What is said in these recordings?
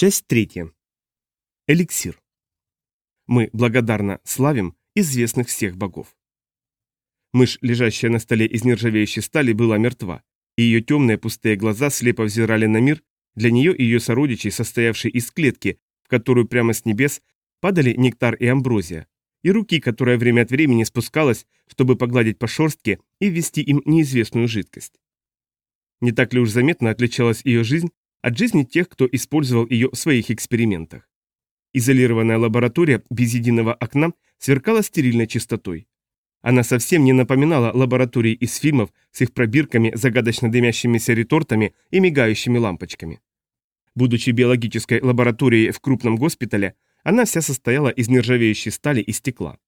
Часть третья. Эликсир. Мы благодарно славим известных всех богов. Мышь, лежащая на столе из нержавеющей стали, была мертва, и ее темные пустые глаза слепо взирали на мир, для нее и ее сородичей, состоявшей из клетки, в которую прямо с небес падали нектар и амброзия, и руки, которая время от времени спускалась, чтобы погладить по шерстке и ввести им неизвестную жидкость. Не так ли уж заметно отличалась ее жизнь от жизни тех, кто использовал ее в своих экспериментах. Изолированная лаборатория без единого окна сверкала стерильной чистотой. Она совсем не напоминала лаборатории из фильмов с их пробирками, загадочно дымящимися ретортами и мигающими лампочками. Будучи биологической лабораторией в крупном госпитале, она вся состояла из нержавеющей стали и стекла.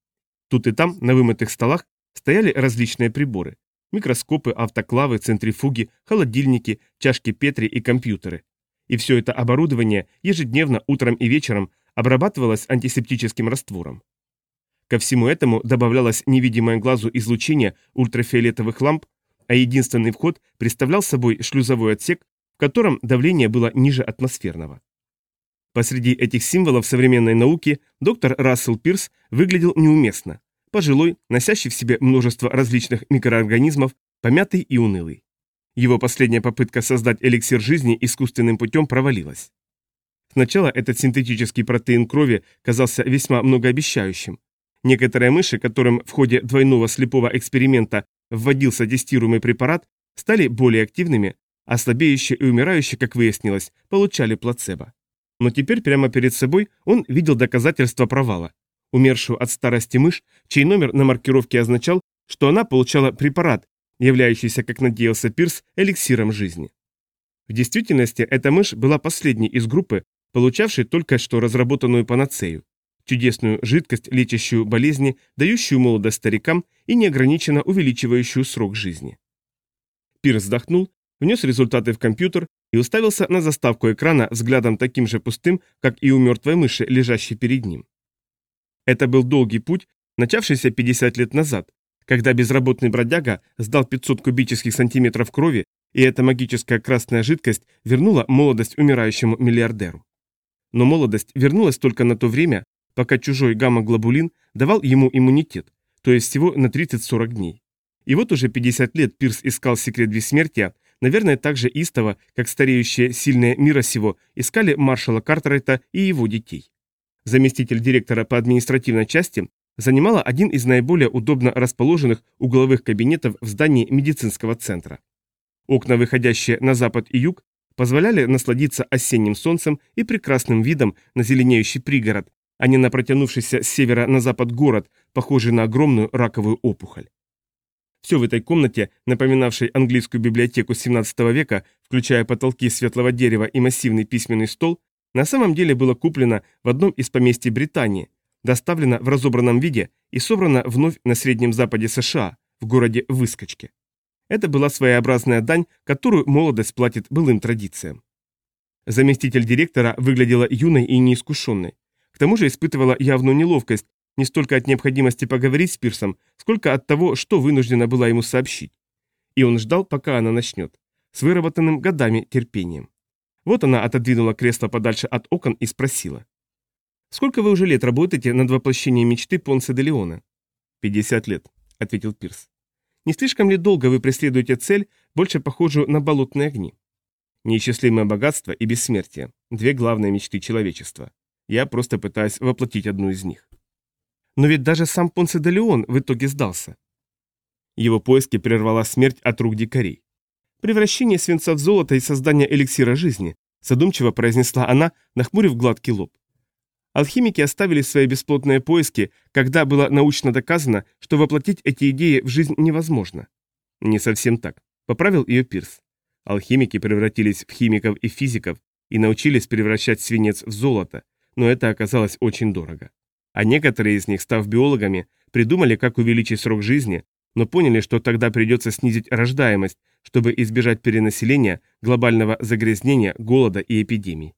Тут и там, на вымытых столах, стояли различные приборы. Микроскопы, автоклавы, центрифуги, холодильники, чашки Петри и компьютеры. И все это оборудование ежедневно утром и вечером обрабатывалось антисептическим раствором. Ко всему этому добавлялось невидимое глазу излучение ультрафиолетовых ламп, а единственный вход представлял собой шлюзовой отсек, в котором давление было ниже атмосферного. Посреди этих символов современной науки доктор Рассел Пирс выглядел неуместно пожилой, носящий в себе множество различных микроорганизмов, помятый и унылый. Его последняя попытка создать эликсир жизни искусственным путем провалилась. Сначала этот синтетический протеин крови казался весьма многообещающим. Некоторые мыши, которым в ходе двойного слепого эксперимента вводился тестируемый препарат, стали более активными, а слабеющие и умирающие, как выяснилось, получали плацебо. Но теперь прямо перед собой он видел доказательства провала умершую от старости мышь, чей номер на маркировке означал, что она получала препарат, являющийся, как надеялся Пирс, эликсиром жизни. В действительности эта мышь была последней из группы, получавшей только что разработанную панацею, чудесную жидкость, лечащую болезни, дающую молодость старикам и неограниченно увеличивающую срок жизни. Пирс вздохнул, внес результаты в компьютер и уставился на заставку экрана взглядом таким же пустым, как и у мертвой мыши, лежащей перед ним. Это был долгий путь, начавшийся 50 лет назад, когда безработный бродяга сдал 500 кубических сантиметров крови, и эта магическая красная жидкость вернула молодость умирающему миллиардеру. Но молодость вернулась только на то время, пока чужой гамма-глобулин давал ему иммунитет, то есть всего на 30-40 дней. И вот уже 50 лет Пирс искал секрет бессмертия, наверное, так же истово, как стареющие сильные мира сего искали маршала Картерета и его детей заместитель директора по административной части, занимала один из наиболее удобно расположенных угловых кабинетов в здании медицинского центра. Окна, выходящие на запад и юг, позволяли насладиться осенним солнцем и прекрасным видом на зеленеющий пригород, а не на протянувшийся с севера на запад город, похожий на огромную раковую опухоль. Все в этой комнате, напоминавшей английскую библиотеку 17 века, включая потолки светлого дерева и массивный письменный стол, на самом деле было куплено в одном из поместий Британии, доставлено в разобранном виде и собрано вновь на Среднем Западе США, в городе Выскочке. Это была своеобразная дань, которую молодость платит былым традициям. Заместитель директора выглядела юной и неискушенной. К тому же испытывала явную неловкость не столько от необходимости поговорить с Пирсом, сколько от того, что вынуждена была ему сообщить. И он ждал, пока она начнет, с выработанным годами терпением. Вот она отодвинула кресло подальше от окон и спросила. «Сколько вы уже лет работаете над воплощением мечты Понса де Леона?» «Пятьдесят лет», — ответил Пирс. «Не слишком ли долго вы преследуете цель, больше похожую на болотные огни?» «Неисчислимое богатство и бессмертие — две главные мечты человечества. Я просто пытаюсь воплотить одну из них». «Но ведь даже сам Понсе де Леон в итоге сдался». Его поиски прервала смерть от рук дикарей. Превращение свинца в золото и создание эликсира жизни, задумчиво произнесла она, нахмурив гладкий лоб. Алхимики оставили свои бесплотные поиски, когда было научно доказано, что воплотить эти идеи в жизнь невозможно. Не совсем так, поправил ее Пирс. Алхимики превратились в химиков и физиков и научились превращать свинец в золото, но это оказалось очень дорого. А некоторые из них, став биологами, придумали, как увеличить срок жизни, но поняли, что тогда придется снизить рождаемость, чтобы избежать перенаселения, глобального загрязнения, голода и эпидемий.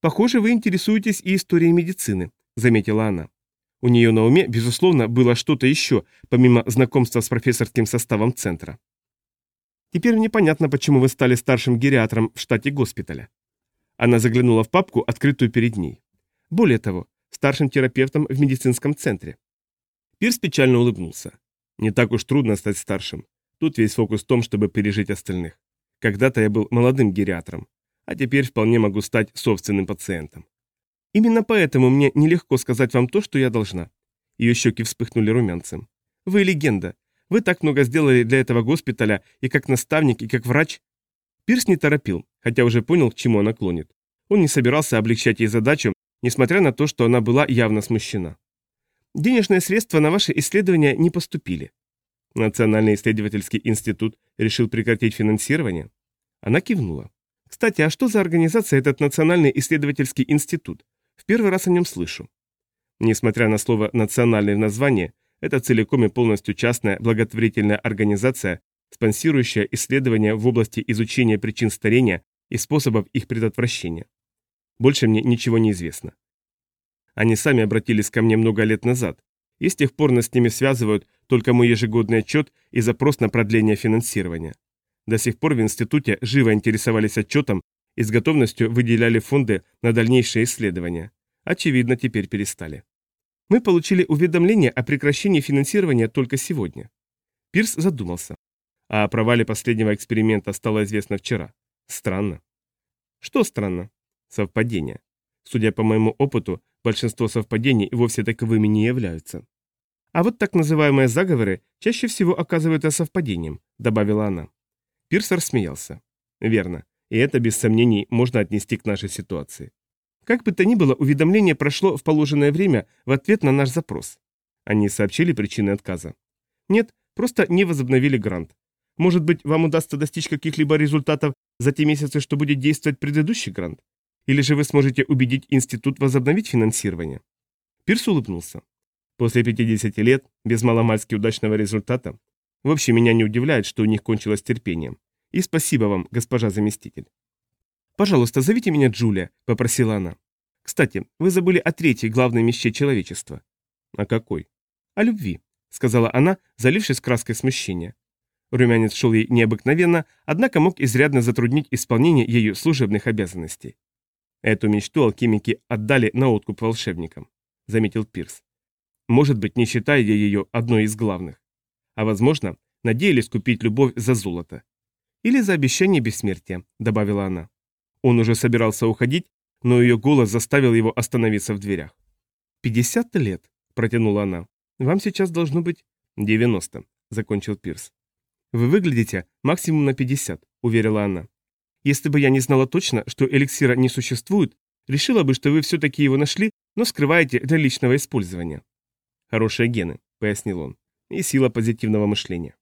«Похоже, вы интересуетесь и историей медицины», — заметила она. У нее на уме, безусловно, было что-то еще, помимо знакомства с профессорским составом центра. «Теперь мне понятно, почему вы стали старшим гериатром в штате госпиталя». Она заглянула в папку, открытую перед ней. Более того, старшим терапевтом в медицинском центре. Пирс печально улыбнулся. Не так уж трудно стать старшим. Тут весь фокус в том, чтобы пережить остальных. Когда-то я был молодым гериатром, а теперь вполне могу стать собственным пациентом. Именно поэтому мне нелегко сказать вам то, что я должна. Ее щеки вспыхнули румянцем. Вы легенда. Вы так много сделали для этого госпиталя, и как наставник, и как врач. Пирс не торопил, хотя уже понял, к чему она клонит. Он не собирался облегчать ей задачу, несмотря на то, что она была явно смущена. Денежные средства на ваши исследования не поступили. Национальный исследовательский институт решил прекратить финансирование? Она кивнула. Кстати, а что за организация этот Национальный исследовательский институт? В первый раз о нем слышу. Несмотря на слово «национальный» в названии, это целиком и полностью частная благотворительная организация, спонсирующая исследования в области изучения причин старения и способов их предотвращения. Больше мне ничего не известно. Они сами обратились ко мне много лет назад, и с тех пор нас с ними связывают только мой ежегодный отчет и запрос на продление финансирования. До сих пор в институте живо интересовались отчетом и с готовностью выделяли фонды на дальнейшие исследования. Очевидно, теперь перестали. Мы получили уведомление о прекращении финансирования только сегодня. Пирс задумался. А о провале последнего эксперимента стало известно вчера. Странно. Что странно? Совпадение. Судя по моему опыту, большинство совпадений вовсе таковыми не являются. А вот так называемые заговоры чаще всего оказываются совпадением, добавила она. Пирс рассмеялся. Верно. И это, без сомнений, можно отнести к нашей ситуации. Как бы то ни было, уведомление прошло в положенное время в ответ на наш запрос. Они сообщили причины отказа. Нет, просто не возобновили грант. Может быть, вам удастся достичь каких-либо результатов за те месяцы, что будет действовать предыдущий грант? Или же вы сможете убедить институт возобновить финансирование? Пирс улыбнулся. После 50 лет, без маломальски удачного результата, в общем, меня не удивляет, что у них кончилось терпением. И спасибо вам, госпожа заместитель. «Пожалуйста, зовите меня Джулия», — попросила она. «Кстати, вы забыли о третьей главной мечте человечества». «О какой?» «О любви», — сказала она, залившись краской смущения. Румянец шел ей необыкновенно, однако мог изрядно затруднить исполнение ею служебных обязанностей. Эту мечту алхимики отдали на откуп волшебникам, заметил Пирс. Может быть, не считая ее одной из главных. А возможно, надеялись купить любовь за золото. Или за обещание бессмертия, добавила она. Он уже собирался уходить, но ее голос заставил его остановиться в дверях. «Пятьдесят лет», — протянула она. «Вам сейчас должно быть...» «Девяносто», — закончил Пирс. «Вы выглядите максимум на 50», — уверила она. «Если бы я не знала точно, что эликсира не существует, решила бы, что вы все-таки его нашли, но скрываете для личного использования». «Хорошие гены», — пояснил он, — «и сила позитивного мышления».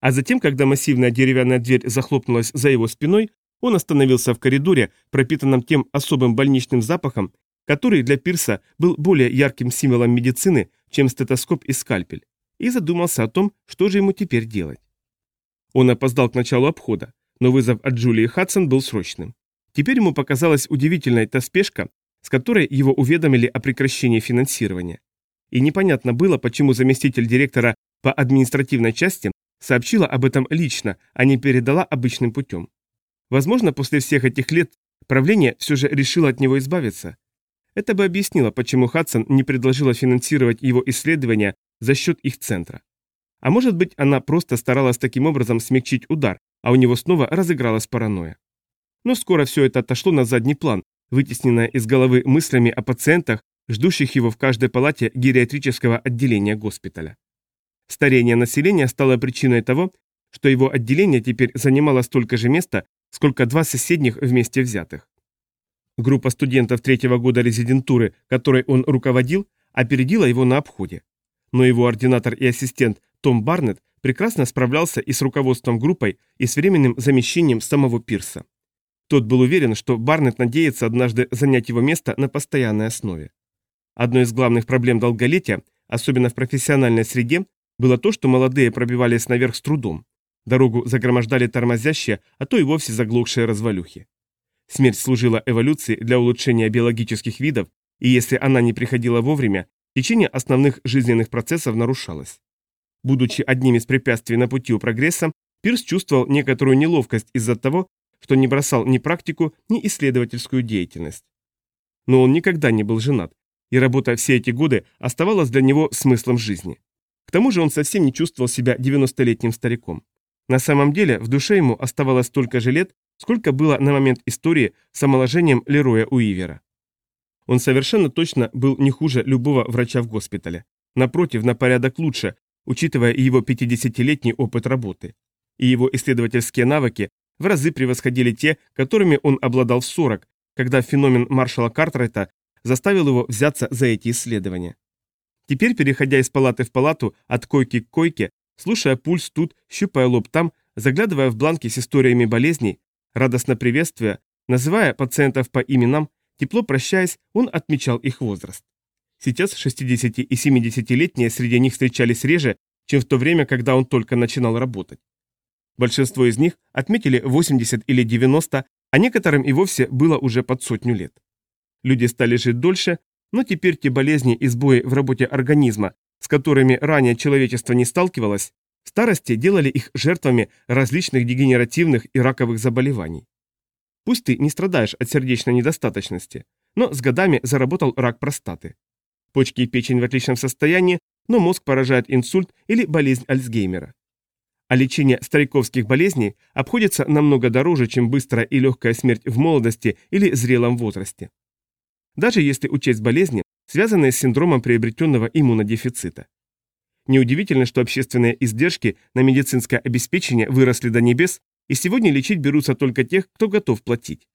А затем, когда массивная деревянная дверь захлопнулась за его спиной, он остановился в коридоре, пропитанном тем особым больничным запахом, который для Пирса был более ярким символом медицины, чем стетоскоп и скальпель, и задумался о том, что же ему теперь делать. Он опоздал к началу обхода, но вызов от Джулии Хадсон был срочным. Теперь ему показалась удивительная та спешка, с которой его уведомили о прекращении финансирования. И непонятно было, почему заместитель директора по административной части сообщила об этом лично, а не передала обычным путем. Возможно, после всех этих лет правление все же решило от него избавиться. Это бы объяснило, почему Хадсон не предложила финансировать его исследования за счет их центра. А может быть, она просто старалась таким образом смягчить удар, а у него снова разыгралась паранойя. Но скоро все это отошло на задний план, вытесненное из головы мыслями о пациентах, ждущих его в каждой палате гериатрического отделения госпиталя. Старение населения стало причиной того, что его отделение теперь занимало столько же места, сколько два соседних вместе взятых. Группа студентов третьего года резидентуры, которой он руководил, опередила его на обходе. Но его ординатор и ассистент том Барнетт прекрасно справлялся и с руководством группой, и с временным замещением самого Пирса. Тот был уверен, что Барнетт надеется однажды занять его место на постоянной основе. Одной из главных проблем долголетия, особенно в профессиональной среде, было то, что молодые пробивались наверх с трудом. Дорогу загромождали тормозящие, а то и вовсе заглохшие развалюхи. Смерть служила эволюции для улучшения биологических видов, и если она не приходила вовремя, течение основных жизненных процессов нарушалось. Будучи одним из препятствий на пути у прогресса, Пирс чувствовал некоторую неловкость из-за того, что не бросал ни практику, ни исследовательскую деятельность. Но он никогда не был женат, и работа все эти годы оставалась для него смыслом жизни. К тому же он совсем не чувствовал себя 90-летним стариком. На самом деле в душе ему оставалось столько же лет, сколько было на момент истории с омоложением Лероя Уивера. Он совершенно точно был не хуже любого врача в госпитале. Напротив, на порядок лучше, учитывая его 50-летний опыт работы. И его исследовательские навыки в разы превосходили те, которыми он обладал в 40, когда феномен маршала Картрайта заставил его взяться за эти исследования. Теперь, переходя из палаты в палату, от койки к койке, слушая пульс тут, щупая лоб там, заглядывая в бланки с историями болезней, радостно приветствуя, называя пациентов по именам, тепло прощаясь, он отмечал их возраст. Сейчас 60- и 70-летние среди них встречались реже, чем в то время, когда он только начинал работать. Большинство из них отметили 80 или 90, а некоторым и вовсе было уже под сотню лет. Люди стали жить дольше, но теперь те болезни и сбои в работе организма, с которыми ранее человечество не сталкивалось, в старости делали их жертвами различных дегенеративных и раковых заболеваний. Пусть ты не страдаешь от сердечной недостаточности, но с годами заработал рак простаты. Почки и печень в отличном состоянии, но мозг поражает инсульт или болезнь Альцгеймера. А лечение стариковских болезней обходится намного дороже, чем быстрая и легкая смерть в молодости или зрелом возрасте даже если учесть болезни, связанные с синдромом приобретенного иммунодефицита. Неудивительно, что общественные издержки на медицинское обеспечение выросли до небес, и сегодня лечить берутся только тех, кто готов платить.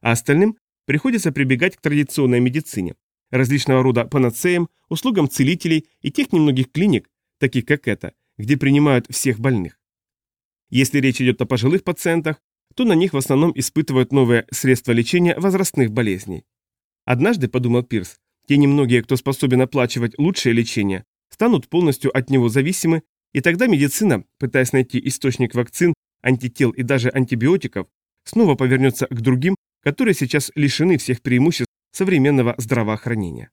А остальным приходится прибегать к традиционной медицине, различного рода панацеям, услугам целителей и тех немногих клиник, таких как эта, где принимают всех больных. Если речь идет о пожилых пациентах, то на них в основном испытывают новые средства лечения возрастных болезней. Однажды, подумал Пирс, те немногие, кто способен оплачивать лучшее лечение, станут полностью от него зависимы, и тогда медицина, пытаясь найти источник вакцин, антител и даже антибиотиков, снова повернется к другим, которые сейчас лишены всех преимуществ современного здравоохранения.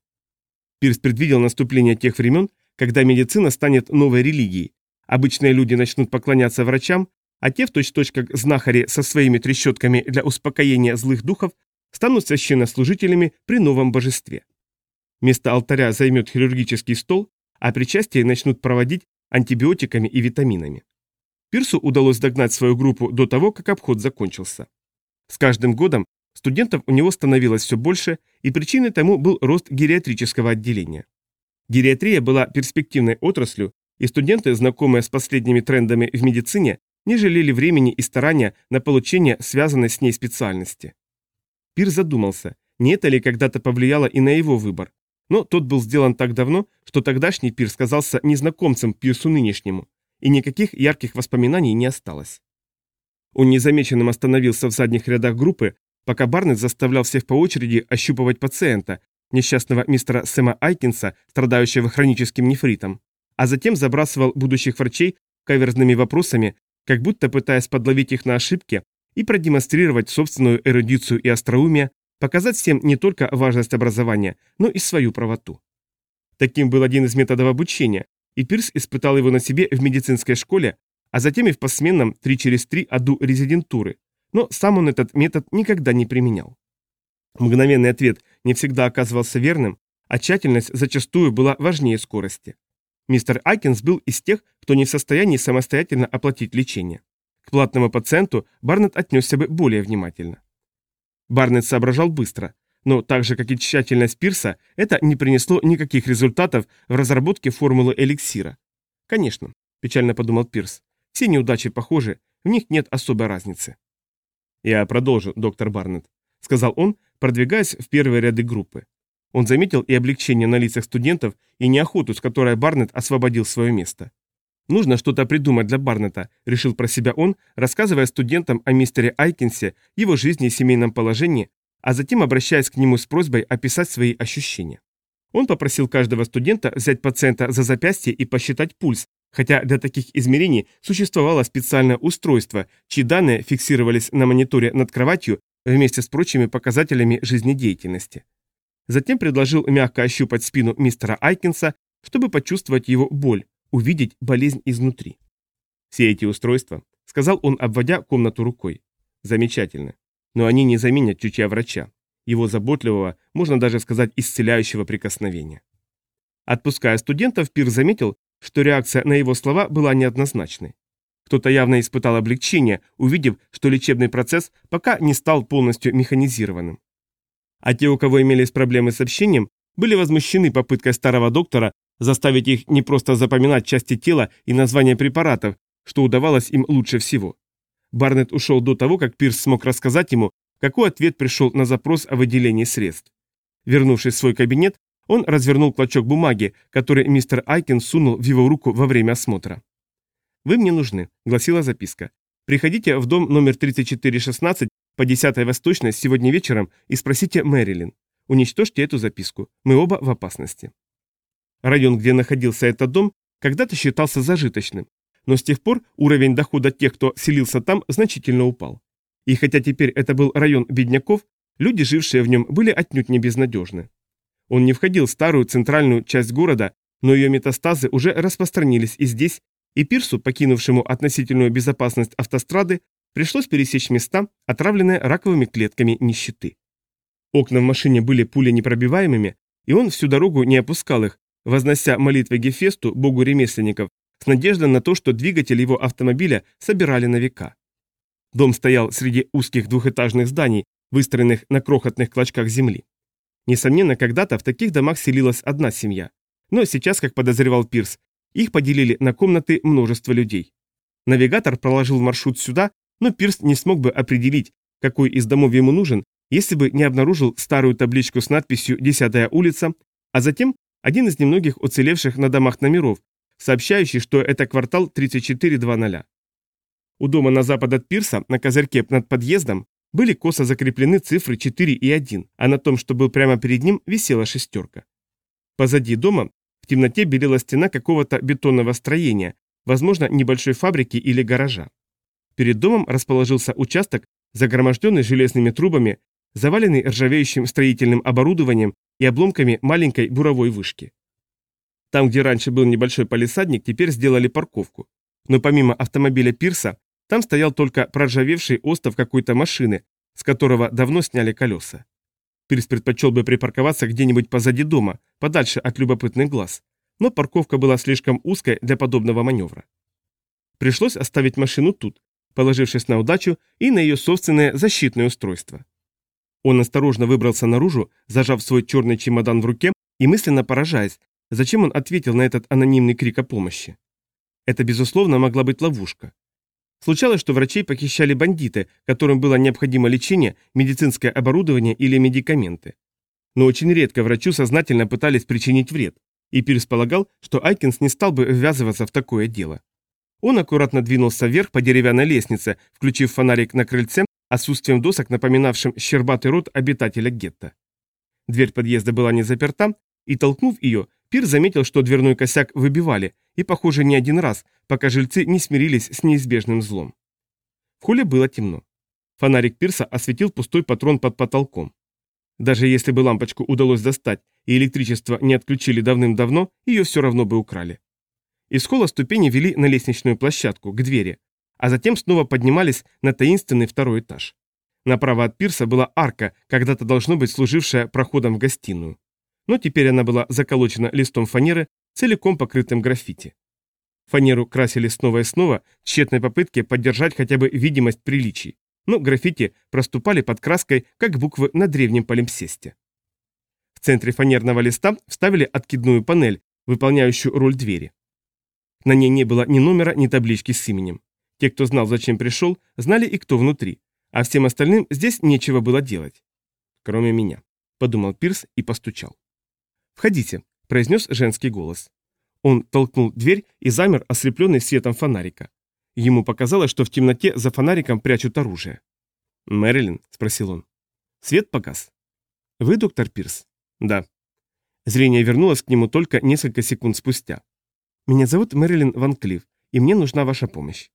Пирс предвидел наступление тех времен, когда медицина станет новой религией. Обычные люди начнут поклоняться врачам, а те, в точь-точь как знахари со своими трещотками для успокоения злых духов, станут священнослужителями при новом божестве. Место алтаря займет хирургический стол, а причастие начнут проводить антибиотиками и витаминами. Пирсу удалось догнать свою группу до того, как обход закончился. С каждым годом студентов у него становилось все больше, и причиной тому был рост гериатрического отделения. Гериатрия была перспективной отраслью, и студенты, знакомые с последними трендами в медицине, не жалели времени и старания на получение связанной с ней специальности. Пир задумался, не это ли когда-то повлияло и на его выбор. Но тот был сделан так давно, что тогдашний пир сказался незнакомцем пирсу нынешнему, и никаких ярких воспоминаний не осталось. Он незамеченным остановился в задних рядах группы, пока Барнет заставлял всех по очереди ощупывать пациента, несчастного мистера Сэма Айкинса, страдающего хроническим нефритом, а затем забрасывал будущих врачей каверзными вопросами, как будто пытаясь подловить их на ошибке и продемонстрировать собственную эрудицию и остроумие, показать всем не только важность образования, но и свою правоту. Таким был один из методов обучения, и Пирс испытал его на себе в медицинской школе, а затем и в посменном 3 через 3 аду резидентуры, но сам он этот метод никогда не применял. Мгновенный ответ не всегда оказывался верным, а тщательность зачастую была важнее скорости. Мистер Айкинс был из тех, кто не в состоянии самостоятельно оплатить лечение. К платному пациенту Барнетт отнесся бы более внимательно. Барнетт соображал быстро, но так же, как и тщательность Пирса, это не принесло никаких результатов в разработке формулы эликсира. Конечно, печально подумал Пирс, все неудачи похожи, в них нет особой разницы. «Я продолжу, доктор Барнетт», — сказал он, продвигаясь в первые ряды группы. Он заметил и облегчение на лицах студентов, и неохоту, с которой Барнетт освободил свое место. Нужно что-то придумать для Барнета, решил про себя он, рассказывая студентам о мистере Айкинсе, его жизни и семейном положении, а затем обращаясь к нему с просьбой описать свои ощущения. Он попросил каждого студента взять пациента за запястье и посчитать пульс, хотя для таких измерений существовало специальное устройство, чьи данные фиксировались на мониторе над кроватью вместе с прочими показателями жизнедеятельности. Затем предложил мягко ощупать спину мистера Айкинса, чтобы почувствовать его боль, увидеть болезнь изнутри. Все эти устройства, сказал он, обводя комнату рукой, Замечательно. Но они не заменят чутья врача, его заботливого, можно даже сказать, исцеляющего прикосновения. Отпуская студентов, Пир заметил, что реакция на его слова была неоднозначной. Кто-то явно испытал облегчение, увидев, что лечебный процесс пока не стал полностью механизированным. А те, у кого имелись проблемы с общением, были возмущены попыткой старого доктора заставить их не просто запоминать части тела и названия препаратов, что удавалось им лучше всего. Барнетт ушел до того, как Пирс смог рассказать ему, какой ответ пришел на запрос о выделении средств. Вернувшись в свой кабинет, он развернул клочок бумаги, который мистер Айкин сунул в его руку во время осмотра. «Вы мне нужны», — гласила записка. «Приходите в дом номер 3416 по 10 Восточной сегодня вечером и спросите Мэрилин. Уничтожьте эту записку. Мы оба в опасности». Район, где находился этот дом, когда-то считался зажиточным, но с тех пор уровень дохода тех, кто селился там, значительно упал. И хотя теперь это был район бедняков, люди, жившие в нем, были отнюдь не безнадежны. Он не входил в старую центральную часть города, но ее метастазы уже распространились и здесь, и Пирсу, покинувшему относительную безопасность автострады, пришлось пересечь места, отравленные раковыми клетками нищеты. Окна в машине были пуленепробиваемыми, и он всю дорогу не опускал их, вознося молитвы Гефесту, богу ремесленников, с надеждой на то, что двигатель его автомобиля собирали на века. Дом стоял среди узких двухэтажных зданий, выстроенных на крохотных клочках земли. Несомненно, когда-то в таких домах селилась одна семья. Но сейчас, как подозревал Пирс, их поделили на комнаты множество людей. Навигатор проложил маршрут сюда, но Пирс не смог бы определить, какой из домов ему нужен, если бы не обнаружил старую табличку с надписью «Десятая улица», а затем один из немногих уцелевших на домах номеров, сообщающий, что это квартал 3420. У дома на запад от пирса, на козырьке над подъездом, были косо закреплены цифры 4 и 1, а на том, что был прямо перед ним, висела шестерка. Позади дома в темноте белела стена какого-то бетонного строения, возможно, небольшой фабрики или гаража. Перед домом расположился участок, загроможденный железными трубами, заваленный ржавеющим строительным оборудованием и обломками маленькой буровой вышки. Там, где раньше был небольшой палисадник, теперь сделали парковку. Но помимо автомобиля Пирса, там стоял только проржавевший остов какой-то машины, с которого давно сняли колеса. Пирс предпочел бы припарковаться где-нибудь позади дома, подальше от любопытных глаз. Но парковка была слишком узкой для подобного маневра. Пришлось оставить машину тут, положившись на удачу и на ее собственное защитное устройство. Он осторожно выбрался наружу, зажав свой черный чемодан в руке и мысленно поражаясь, зачем он ответил на этот анонимный крик о помощи. Это, безусловно, могла быть ловушка. Случалось, что врачей похищали бандиты, которым было необходимо лечение, медицинское оборудование или медикаменты. Но очень редко врачу сознательно пытались причинить вред, и Пирс полагал, что Айкинс не стал бы ввязываться в такое дело. Он аккуратно двинулся вверх по деревянной лестнице, включив фонарик на крыльце, отсутствием досок, напоминавшим щербатый рот обитателя гетто. Дверь подъезда была не заперта, и, толкнув ее, Пир заметил, что дверной косяк выбивали, и, похоже, не один раз, пока жильцы не смирились с неизбежным злом. В холле было темно. Фонарик Пирса осветил пустой патрон под потолком. Даже если бы лампочку удалось достать и электричество не отключили давным-давно, ее все равно бы украли. Из холла ступени вели на лестничную площадку, к двери, а затем снова поднимались на таинственный второй этаж. Направо от пирса была арка, когда-то должно быть служившая проходом в гостиную. Но теперь она была заколочена листом фанеры, целиком покрытым граффити. Фанеру красили снова и снова в тщетной попытке поддержать хотя бы видимость приличий, но граффити проступали под краской, как буквы на древнем полимсесте. В центре фанерного листа вставили откидную панель, выполняющую роль двери. На ней не было ни номера, ни таблички с именем. Те, кто знал, зачем пришел, знали и кто внутри, а всем остальным здесь нечего было делать. Кроме меня, подумал Пирс и постучал. «Входите», — произнес женский голос. Он толкнул дверь и замер, ослепленный светом фонарика. Ему показалось, что в темноте за фонариком прячут оружие. «Мэрилин?» – спросил он. Свет погас. «Вы доктор Пирс?» «Да». Зрение вернулось к нему только несколько секунд спустя. «Меня зовут Мэрилин Ван Клифф, и мне нужна ваша помощь».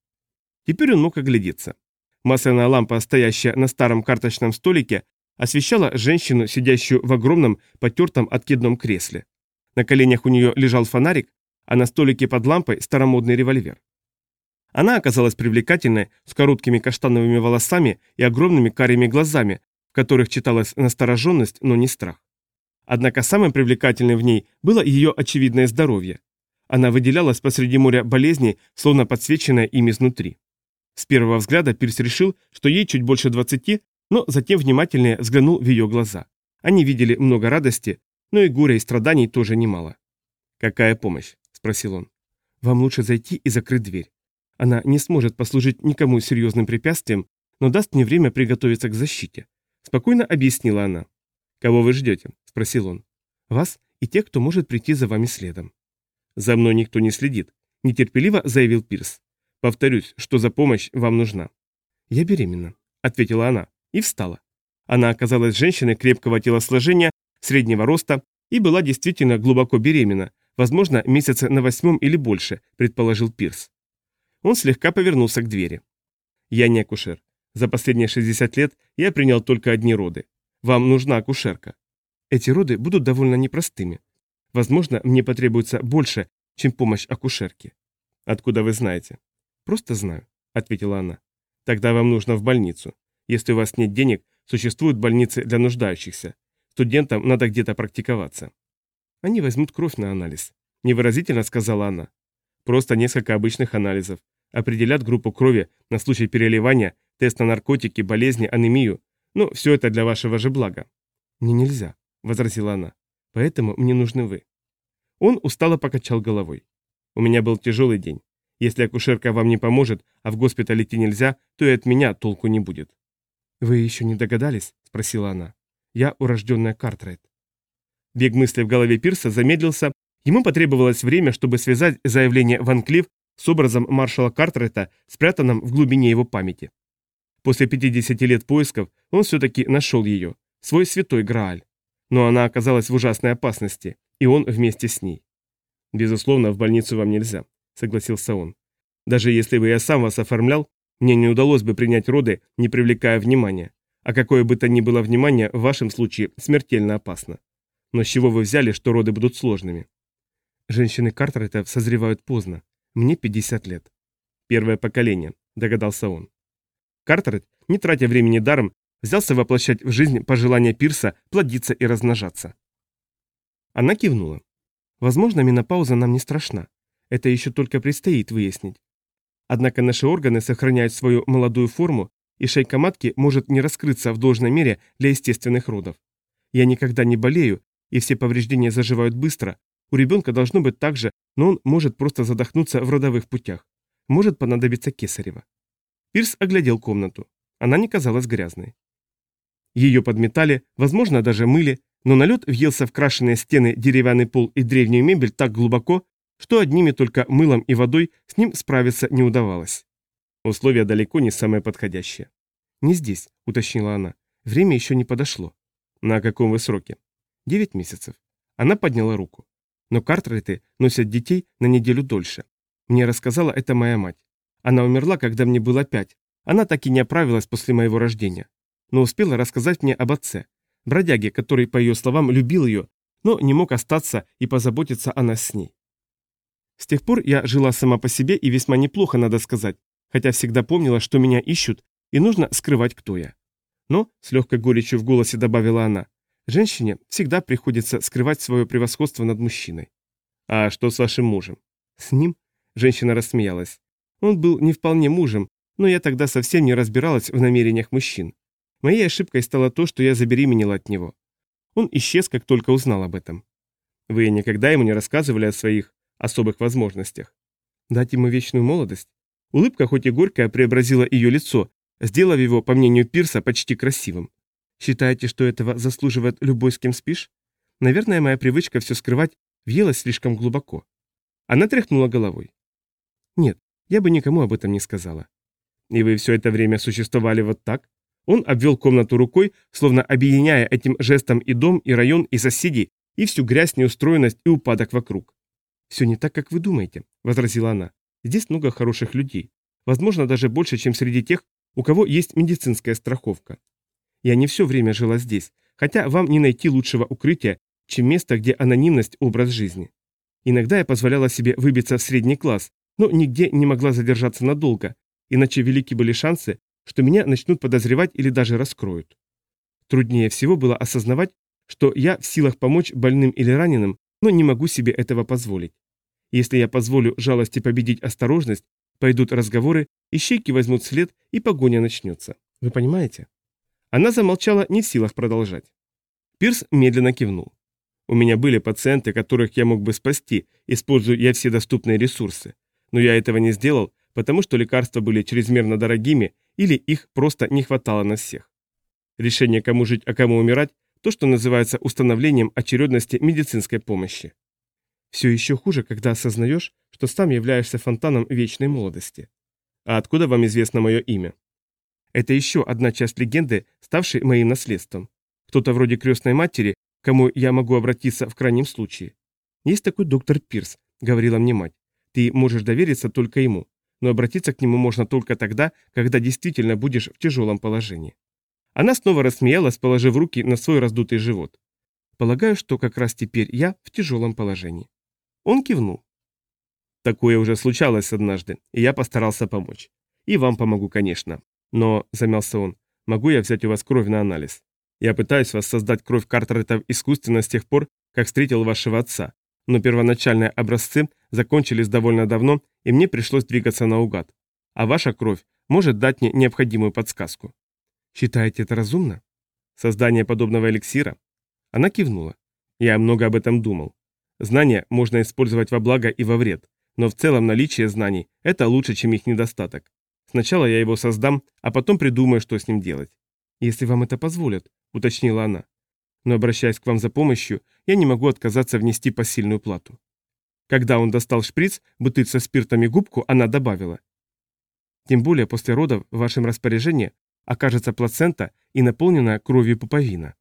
Теперь он мог оглядеться. Масляная лампа, стоящая на старом карточном столике, освещала женщину, сидящую в огромном потертом откидном кресле. На коленях у нее лежал фонарик, а на столике под лампой старомодный револьвер. Она оказалась привлекательной, с короткими каштановыми волосами и огромными карими глазами, в которых читалась настороженность, но не страх. Однако самым привлекательным в ней было ее очевидное здоровье. Она выделялась посреди моря болезней, словно подсвеченная им изнутри. С первого взгляда Пирс решил, что ей чуть больше двадцати, но затем внимательнее взглянул в ее глаза. Они видели много радости, но и горя и страданий тоже немало. «Какая помощь?» – спросил он. «Вам лучше зайти и закрыть дверь. Она не сможет послужить никому серьезным препятствием, но даст мне время приготовиться к защите», – спокойно объяснила она. «Кого вы ждете?» – спросил он. «Вас и тех, кто может прийти за вами следом». «За мной никто не следит», – нетерпеливо заявил Пирс. «Повторюсь, что за помощь вам нужна». «Я беременна», – ответила она и встала. Она оказалась женщиной крепкого телосложения, среднего роста и была действительно глубоко беременна, возможно, месяца на восьмом или больше, предположил Пирс. Он слегка повернулся к двери. «Я не акушер. За последние 60 лет я принял только одни роды. Вам нужна акушерка. Эти роды будут довольно непростыми. Возможно, мне потребуется больше, чем помощь акушерки. Откуда вы знаете? Просто знаю, ответила она. Тогда вам нужно в больницу. Если у вас нет денег, существуют больницы для нуждающихся. Студентам надо где-то практиковаться. Они возьмут кровь на анализ. Невыразительно сказала она. Просто несколько обычных анализов. Определят группу крови на случай переливания, тест на наркотики, болезни, анемию. Но все это для вашего же блага. Мне нельзя, возразила она. Поэтому мне нужны вы. Он устало покачал головой. У меня был тяжелый день. Если акушерка вам не поможет, а в госпитале идти нельзя, то и от меня толку не будет. Вы еще не догадались? Спросила она. Я урожденная Картрайт. Бег мыслей в голове Пирса замедлился, ему потребовалось время, чтобы связать заявление Ван Клифф с образом маршала Картрайта, спрятанным в глубине его памяти. После 50 лет поисков он все-таки нашел ее, свой святой Грааль. Но она оказалась в ужасной опасности, и он вместе с ней. «Безусловно, в больницу вам нельзя», — согласился он. «Даже если бы я сам вас оформлял, мне не удалось бы принять роды, не привлекая внимания. А какое бы то ни было внимание, в вашем случае смертельно опасно. Но с чего вы взяли, что роды будут сложными?» «Женщины Картрета созревают поздно. Мне 50 лет». «Первое поколение», — догадался он. Картрет, не тратя времени даром, взялся воплощать в жизнь пожелания Пирса плодиться и размножаться. Она кивнула. Возможно, менопауза нам не страшна. Это еще только предстоит выяснить. Однако наши органы сохраняют свою молодую форму, и шейка матки может не раскрыться в должной мере для естественных родов. Я никогда не болею, и все повреждения заживают быстро. У ребенка должно быть так же, но он может просто задохнуться в родовых путях. Может понадобиться кесарево. Пирс оглядел комнату. Она не казалась грязной. Ее подметали, возможно, даже мыли, но налет въелся в крашеные стены, деревянный пол и древнюю мебель так глубоко, что одними только мылом и водой с ним справиться не удавалось. Условия далеко не самые подходящие. «Не здесь», — уточнила она. «Время еще не подошло». «На каком вы сроке?» «Девять месяцев». Она подняла руку. «Но Картрайты носят детей на неделю дольше. Мне рассказала это моя мать. Она умерла, когда мне было пять. Она так и не оправилась после моего рождения. Но успела рассказать мне об отце бродяге, который, по ее словам, любил ее, но не мог остаться и позаботиться о нас с ней. С тех пор я жила сама по себе и весьма неплохо, надо сказать, хотя всегда помнила, что меня ищут, и нужно скрывать, кто я. Но, с легкой горечью в голосе добавила она, женщине всегда приходится скрывать свое превосходство над мужчиной. «А что с вашим мужем?» «С ним?» – женщина рассмеялась. «Он был не вполне мужем, но я тогда совсем не разбиралась в намерениях мужчин. Моей ошибкой стало то, что я забеременела от него. Он исчез, как только узнал об этом. Вы никогда ему не рассказывали о своих особых возможностях? Дать ему вечную молодость? Улыбка, хоть и горькая, преобразила ее лицо, сделав его, по мнению Пирса, почти красивым. Считаете, что этого заслуживает любой, с кем спишь? Наверное, моя привычка все скрывать въелась слишком глубоко. Она тряхнула головой. Нет, я бы никому об этом не сказала. И вы все это время существовали вот так? Он обвел комнату рукой, словно объединяя этим жестом и дом, и район, и соседей, и всю грязь, неустроенность и упадок вокруг. «Все не так, как вы думаете», — возразила она. «Здесь много хороших людей. Возможно, даже больше, чем среди тех, у кого есть медицинская страховка. Я не все время жила здесь, хотя вам не найти лучшего укрытия, чем место, где анонимность – образ жизни. Иногда я позволяла себе выбиться в средний класс, но нигде не могла задержаться надолго, иначе велики были шансы, что меня начнут подозревать или даже раскроют. Труднее всего было осознавать, что я в силах помочь больным или раненым, но не могу себе этого позволить. Если я позволю жалости победить осторожность, пойдут разговоры, ищейки возьмут след, и погоня начнется. Вы понимаете? Она замолчала, не в силах продолжать. Пирс медленно кивнул. У меня были пациенты, которых я мог бы спасти, используя я все доступные ресурсы. Но я этого не сделал, потому что лекарства были чрезмерно дорогими или их просто не хватало на всех. Решение, кому жить, а кому умирать, то, что называется установлением очередности медицинской помощи. Все еще хуже, когда осознаешь, что сам являешься фонтаном вечной молодости. А откуда вам известно мое имя? Это еще одна часть легенды, ставшей моим наследством. Кто-то вроде крестной матери, кому я могу обратиться в крайнем случае. Есть такой доктор Пирс, говорила мне мать. Ты можешь довериться только ему, но обратиться к нему можно только тогда, когда действительно будешь в тяжелом положении. Она снова рассмеялась, положив руки на свой раздутый живот. Полагаю, что как раз теперь я в тяжелом положении. Он кивнул. Такое уже случалось однажды, и я постарался помочь. И вам помогу, конечно. Но, замялся он, могу я взять у вас кровь на анализ? Я пытаюсь воссоздать кровь Картерета искусственно с тех пор, как встретил вашего отца, но первоначальные образцы закончились довольно давно, и мне пришлось двигаться наугад. А ваша кровь может дать мне необходимую подсказку. Считаете это разумно? Создание подобного эликсира? Она кивнула. Я много об этом думал. Знания можно использовать во благо и во вред, но в целом наличие знаний – это лучше, чем их недостаток. Сначала я его создам, а потом придумаю, что с ним делать. Если вам это позволят, уточнила она. Но обращаясь к вам за помощью, я не могу отказаться внести посильную плату. Когда он достал шприц, бутыль со спиртом и губку, она добавила. Тем более после родов в вашем распоряжении окажется плацента и наполненная кровью пуповина.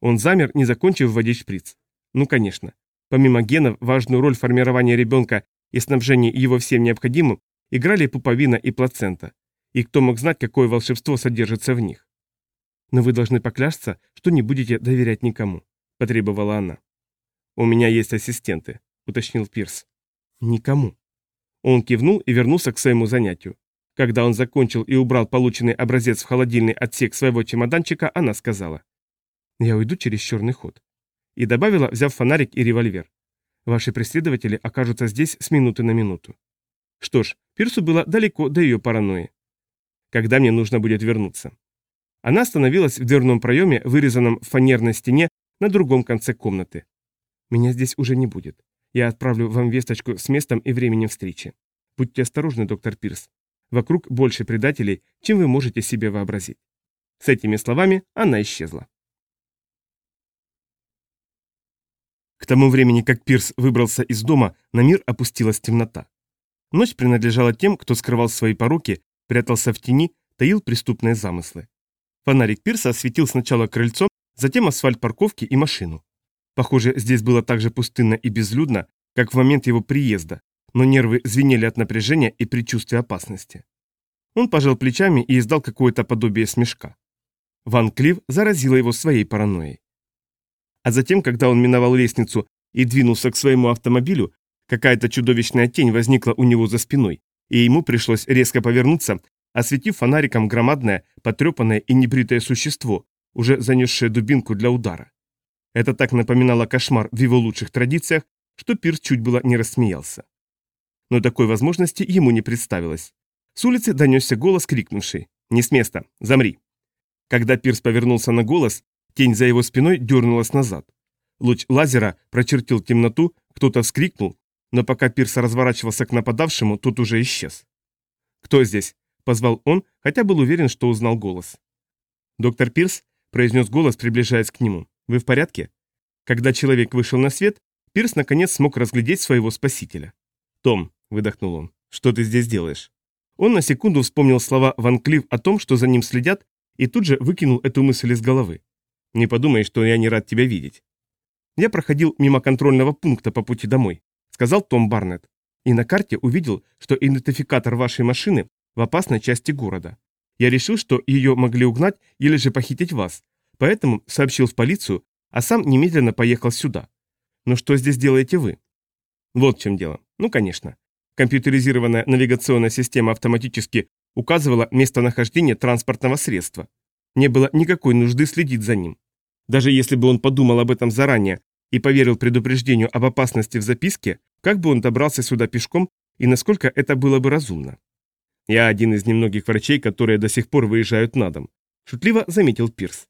Он замер, не закончив вводить шприц. Ну, конечно. Помимо генов, важную роль в формировании ребенка и снабжении его всем необходимым играли пуповина и плацента. И кто мог знать, какое волшебство содержится в них? Но вы должны поклясться, что не будете доверять никому, потребовала она. У меня есть ассистенты, уточнил Пирс. Никому. Он кивнул и вернулся к своему занятию. Когда он закончил и убрал полученный образец в холодильный отсек своего чемоданчика, она сказала. «Я уйду через черный ход». И добавила, взяв фонарик и револьвер. «Ваши преследователи окажутся здесь с минуты на минуту». Что ж, Пирсу было далеко до ее паранойи. Когда мне нужно будет вернуться? Она остановилась в дверном проеме, вырезанном в фанерной стене на другом конце комнаты. Меня здесь уже не будет. Я отправлю вам весточку с местом и временем встречи. Будьте осторожны, доктор Пирс. Вокруг больше предателей, чем вы можете себе вообразить. С этими словами она исчезла. К тому времени, как Пирс выбрался из дома, на мир опустилась темнота. Ночь принадлежала тем, кто скрывал свои пороки, прятался в тени, таил преступные замыслы. Фонарик Пирса осветил сначала крыльцо, затем асфальт парковки и машину. Похоже, здесь было так же пустынно и безлюдно, как в момент его приезда, но нервы звенели от напряжения и предчувствия опасности. Он пожал плечами и издал какое-то подобие смешка. Ван Клив заразила его своей паранойей. А затем, когда он миновал лестницу и двинулся к своему автомобилю, Какая-то чудовищная тень возникла у него за спиной, и ему пришлось резко повернуться, осветив фонариком громадное, потрепанное и небритое существо, уже занесшее дубинку для удара. Это так напоминало кошмар в его лучших традициях, что Пирс чуть было не рассмеялся. Но такой возможности ему не представилось. С улицы донесся голос, крикнувший «Не с места! Замри!». Когда Пирс повернулся на голос, тень за его спиной дернулась назад. Луч лазера прочертил темноту, кто-то вскрикнул, но пока Пирс разворачивался к нападавшему, тот уже исчез. «Кто здесь?» – позвал он, хотя был уверен, что узнал голос. «Доктор Пирс?» – произнес голос, приближаясь к нему. «Вы в порядке?» Когда человек вышел на свет, Пирс наконец смог разглядеть своего спасителя. «Том», – выдохнул он, – «что ты здесь делаешь?» Он на секунду вспомнил слова Ван Клив о том, что за ним следят, и тут же выкинул эту мысль из головы. «Не подумай, что я не рад тебя видеть». Я проходил мимо контрольного пункта по пути домой сказал Том Барнетт. И на карте увидел, что идентификатор вашей машины в опасной части города. Я решил, что ее могли угнать или же похитить вас, поэтому сообщил в полицию, а сам немедленно поехал сюда. Но что здесь делаете вы? Вот в чем дело. Ну, конечно. Компьютеризированная навигационная система автоматически указывала местонахождение транспортного средства. Не было никакой нужды следить за ним. Даже если бы он подумал об этом заранее и поверил предупреждению об опасности в записке, как бы он добрался сюда пешком и насколько это было бы разумно. Я один из немногих врачей, которые до сих пор выезжают на дом. Шутливо заметил Пирс.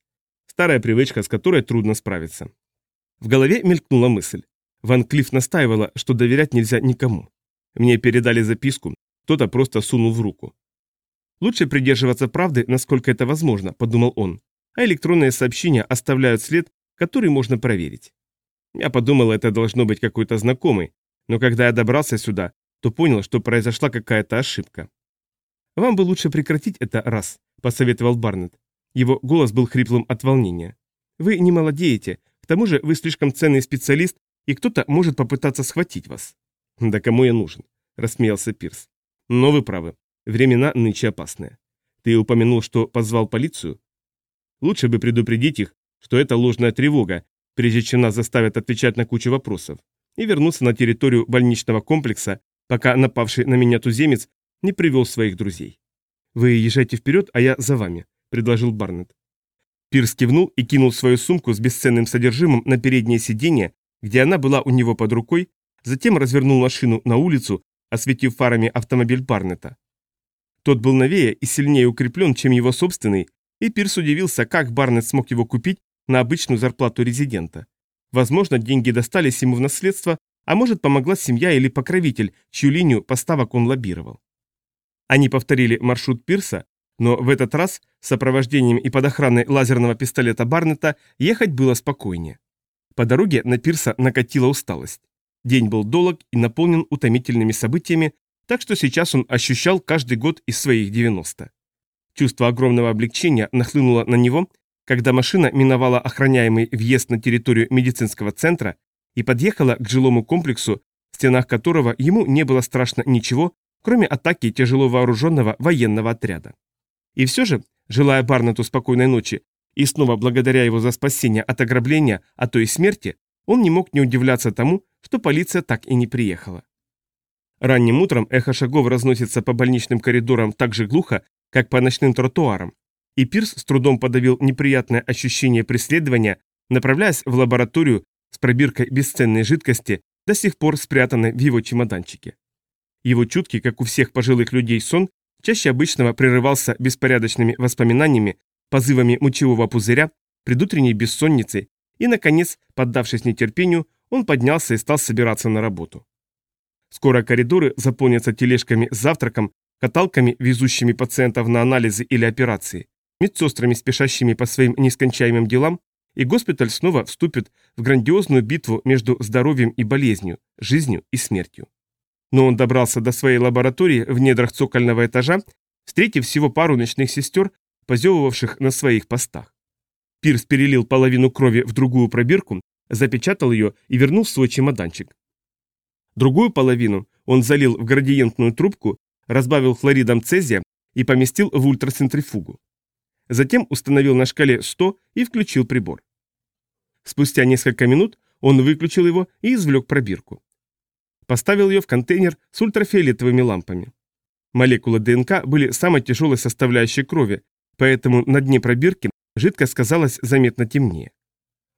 Старая привычка, с которой трудно справиться. В голове мелькнула мысль. Ван Клифф настаивала, что доверять нельзя никому. Мне передали записку, кто-то просто сунул в руку. Лучше придерживаться правды, насколько это возможно, подумал он, а электронные сообщения оставляют след, который можно проверить. Я подумал, это должно быть какой-то знакомый, но когда я добрался сюда, то понял, что произошла какая-то ошибка. «Вам бы лучше прекратить это раз», — посоветовал Барнетт. Его голос был хриплым от волнения. «Вы не молодеете, к тому же вы слишком ценный специалист, и кто-то может попытаться схватить вас». «Да кому я нужен?» – рассмеялся Пирс. «Но вы правы. Времена нынче опасные. Ты упомянул, что позвал полицию? Лучше бы предупредить их, что это ложная тревога, прежде чем нас заставят отвечать на кучу вопросов, и вернуться на территорию больничного комплекса, пока напавший на меня туземец не привел своих друзей. «Вы езжайте вперед, а я за вами», – предложил Барнетт. Пирс кивнул и кинул свою сумку с бесценным содержимым на переднее сиденье, где она была у него под рукой, Затем развернул машину на улицу, осветив фарами автомобиль Барнета. Тот был новее и сильнее укреплен, чем его собственный, и Пирс удивился, как Барнет смог его купить на обычную зарплату резидента. Возможно, деньги достались ему в наследство, а может, помогла семья или покровитель, чью линию поставок он лоббировал. Они повторили маршрут Пирса, но в этот раз с сопровождением и под охраной лазерного пистолета Барнета ехать было спокойнее. По дороге на Пирса накатила усталость. День был долг и наполнен утомительными событиями, так что сейчас он ощущал каждый год из своих 90. Чувство огромного облегчения нахлынуло на него, когда машина миновала охраняемый въезд на территорию медицинского центра и подъехала к жилому комплексу, в стенах которого ему не было страшно ничего, кроме атаки тяжело вооруженного военного отряда. И все же, желая Барнету спокойной ночи и снова благодаря его за спасение от ограбления, а то и смерти, он не мог не удивляться тому, что полиция так и не приехала. Ранним утром эхо шагов разносится по больничным коридорам так же глухо, как по ночным тротуарам, и Пирс с трудом подавил неприятное ощущение преследования, направляясь в лабораторию с пробиркой бесценной жидкости, до сих пор спрятанной в его чемоданчике. Его чуткий, как у всех пожилых людей, сон чаще обычного прерывался беспорядочными воспоминаниями, позывами мочевого пузыря, предутренней бессонницей и, наконец, поддавшись нетерпению, он поднялся и стал собираться на работу. Скоро коридоры заполнятся тележками с завтраком, каталками, везущими пациентов на анализы или операции, медсестрами, спешащими по своим нескончаемым делам, и госпиталь снова вступит в грандиозную битву между здоровьем и болезнью, жизнью и смертью. Но он добрался до своей лаборатории в недрах цокольного этажа, встретив всего пару ночных сестер, позевывавших на своих постах. Пирс перелил половину крови в другую пробирку запечатал ее и вернул свой чемоданчик. Другую половину он залил в градиентную трубку, разбавил хлоридом цезия и поместил в ультрацентрифугу. Затем установил на шкале 100 и включил прибор. Спустя несколько минут он выключил его и извлек пробирку. Поставил ее в контейнер с ультрафиолетовыми лампами. Молекулы ДНК были самой тяжелой составляющей крови, поэтому на дне пробирки жидкость казалась заметно темнее.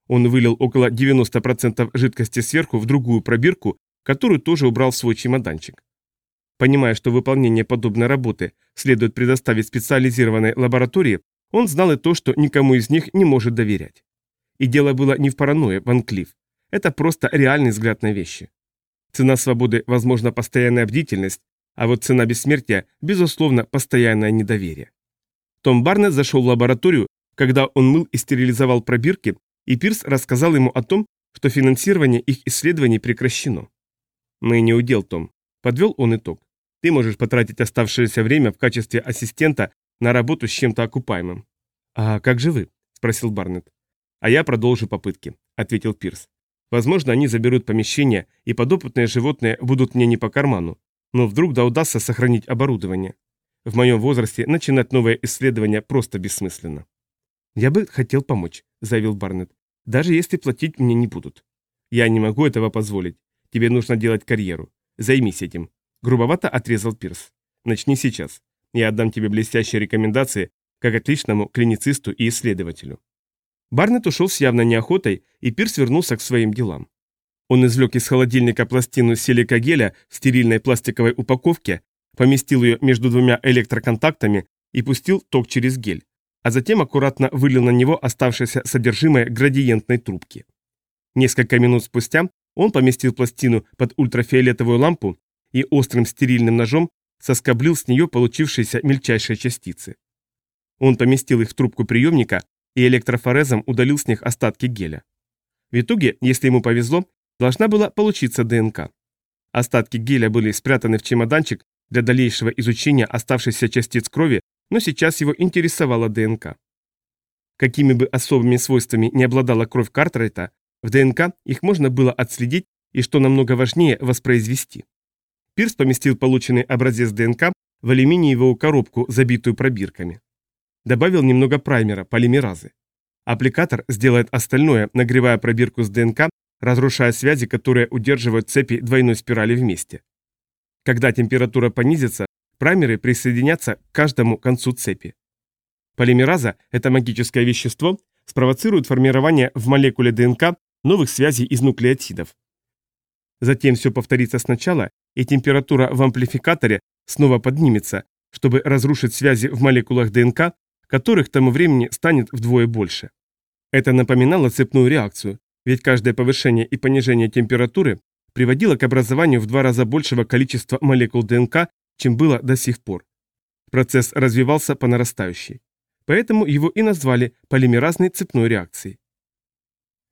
Он вылил около 90% жидкости сверху в другую пробирку, которую тоже убрал в свой чемоданчик. Понимая, что выполнение подобной работы следует предоставить специализированной лаборатории, он знал и то, что никому из них не может доверять. И дело было не в паранойе, Ван Клифф. Это просто реальный взгляд на вещи. Цена свободы, возможно, постоянная бдительность, а вот цена бессмертия, безусловно, постоянное недоверие. Том Барнетт зашел в лабораторию, когда он мыл и стерилизовал пробирки, и Пирс рассказал ему о том, что финансирование их исследований прекращено. «Мы не удел, Том», — подвел он итог. «Ты можешь потратить оставшееся время в качестве ассистента на работу с чем-то окупаемым». «А как же вы?» — спросил Барнетт. «А я продолжу попытки», — ответил Пирс. «Возможно, они заберут помещение, и подопытные животные будут мне не по карману, но вдруг да удастся сохранить оборудование. В моем возрасте начинать новое исследование просто бессмысленно». «Я бы хотел помочь», — заявил Барнетт. «Даже если платить мне не будут». «Я не могу этого позволить. Тебе нужно делать карьеру. Займись этим». грубовато отрезал Пирс. Начни сейчас. Я отдам тебе блестящие рекомендации как отличному клиницисту и исследователю. Барнет ушел с явной неохотой, и Пирс вернулся к своим делам. Он извлек из холодильника пластину силикогеля в стерильной пластиковой упаковке, поместил ее между двумя электроконтактами и пустил ток через гель, а затем аккуратно вылил на него оставшееся содержимое градиентной трубки. Несколько минут спустя он поместил пластину под ультрафиолетовую лампу и острым стерильным ножом соскоблил с нее получившиеся мельчайшие частицы. Он поместил их в трубку приемника и электрофорезом удалил с них остатки геля. В итоге, если ему повезло, должна была получиться ДНК. Остатки геля были спрятаны в чемоданчик для дальнейшего изучения оставшихся частиц крови, но сейчас его интересовала ДНК. Какими бы особыми свойствами не обладала кровь Картрайта, в ДНК их можно было отследить и, что намного важнее, воспроизвести. Пирс поместил полученный образец ДНК в алюминиевую коробку, забитую пробирками. Добавил немного праймера, полимеразы. Аппликатор сделает остальное, нагревая пробирку с ДНК, разрушая связи, которые удерживают цепи двойной спирали вместе. Когда температура понизится, праймеры присоединятся к каждому концу цепи. Полимераза – это магическое вещество, спровоцирует формирование в молекуле ДНК новых связей из нуклеотидов. Затем все повторится сначала, и температура в амплификаторе снова поднимется, чтобы разрушить связи в молекулах ДНК, которых к тому времени станет вдвое больше. Это напоминало цепную реакцию, ведь каждое повышение и понижение температуры приводило к образованию в два раза большего количества молекул ДНК, чем было до сих пор. Процесс развивался по нарастающей. Поэтому его и назвали полимеразной цепной реакцией.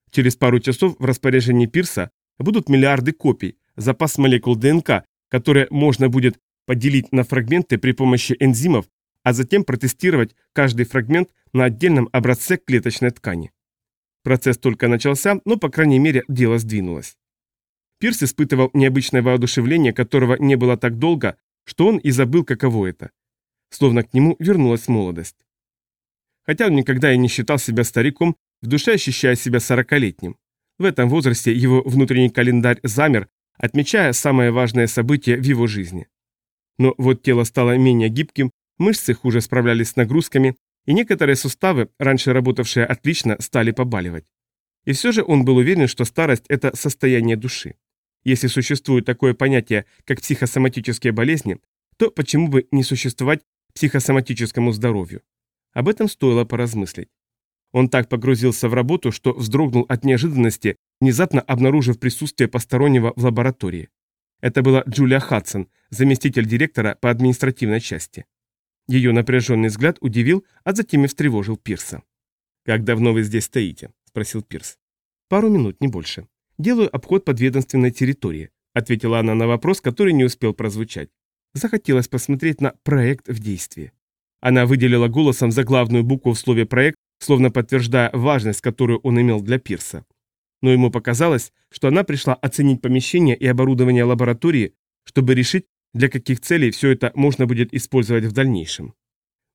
Через пару часов в распоряжении Пирса будут миллиарды копий, запас молекул ДНК, которые можно будет поделить на фрагменты при помощи энзимов, а затем протестировать каждый фрагмент на отдельном образце клеточной ткани. Процесс только начался, но, по крайней мере, дело сдвинулось. Пирс испытывал необычное воодушевление, которого не было так долго, что он и забыл, каково это. Словно к нему вернулась молодость. Хотя он никогда и не считал себя стариком, в душе ощущая себя сорокалетним. В этом возрасте его внутренний календарь замер, отмечая самое важное событие в его жизни. Но вот тело стало менее гибким, мышцы хуже справлялись с нагрузками, и некоторые суставы, раньше работавшие отлично, стали побаливать. И все же он был уверен, что старость – это состояние души. Если существует такое понятие, как психосоматические болезни, то почему бы не существовать психосоматическому здоровью? Об этом стоило поразмыслить. Он так погрузился в работу, что вздрогнул от неожиданности, внезапно обнаружив присутствие постороннего в лаборатории. Это была Джулия Хадсон, заместитель директора по административной части. Ее напряженный взгляд удивил, а затем и встревожил Пирса. «Как давно вы здесь стоите?» – спросил Пирс. «Пару минут, не больше. Делаю обход подведомственной территории», – ответила она на вопрос, который не успел прозвучать. Захотелось посмотреть на проект в действии. Она выделила голосом за главную букву в слове «проект», словно подтверждая важность, которую он имел для Пирса. Но ему показалось, что она пришла оценить помещение и оборудование лаборатории, чтобы решить, для каких целей все это можно будет использовать в дальнейшем.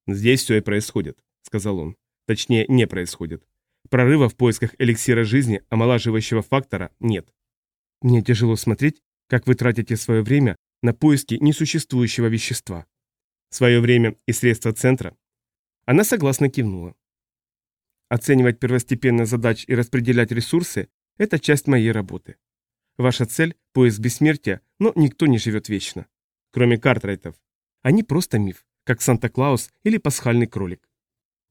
«Здесь все и происходит», — сказал он. Точнее, не происходит. Прорыва в поисках эликсира жизни, омолаживающего фактора, нет. Мне тяжело смотреть, как вы тратите свое время на поиски несуществующего вещества. Свое время и средства центра. Она согласно кивнула. Оценивать первостепенные задачи и распределять ресурсы – это часть моей работы. Ваша цель – поиск бессмертия, но никто не живет вечно. Кроме Картрайтов. Они просто миф, как Санта-Клаус или пасхальный кролик.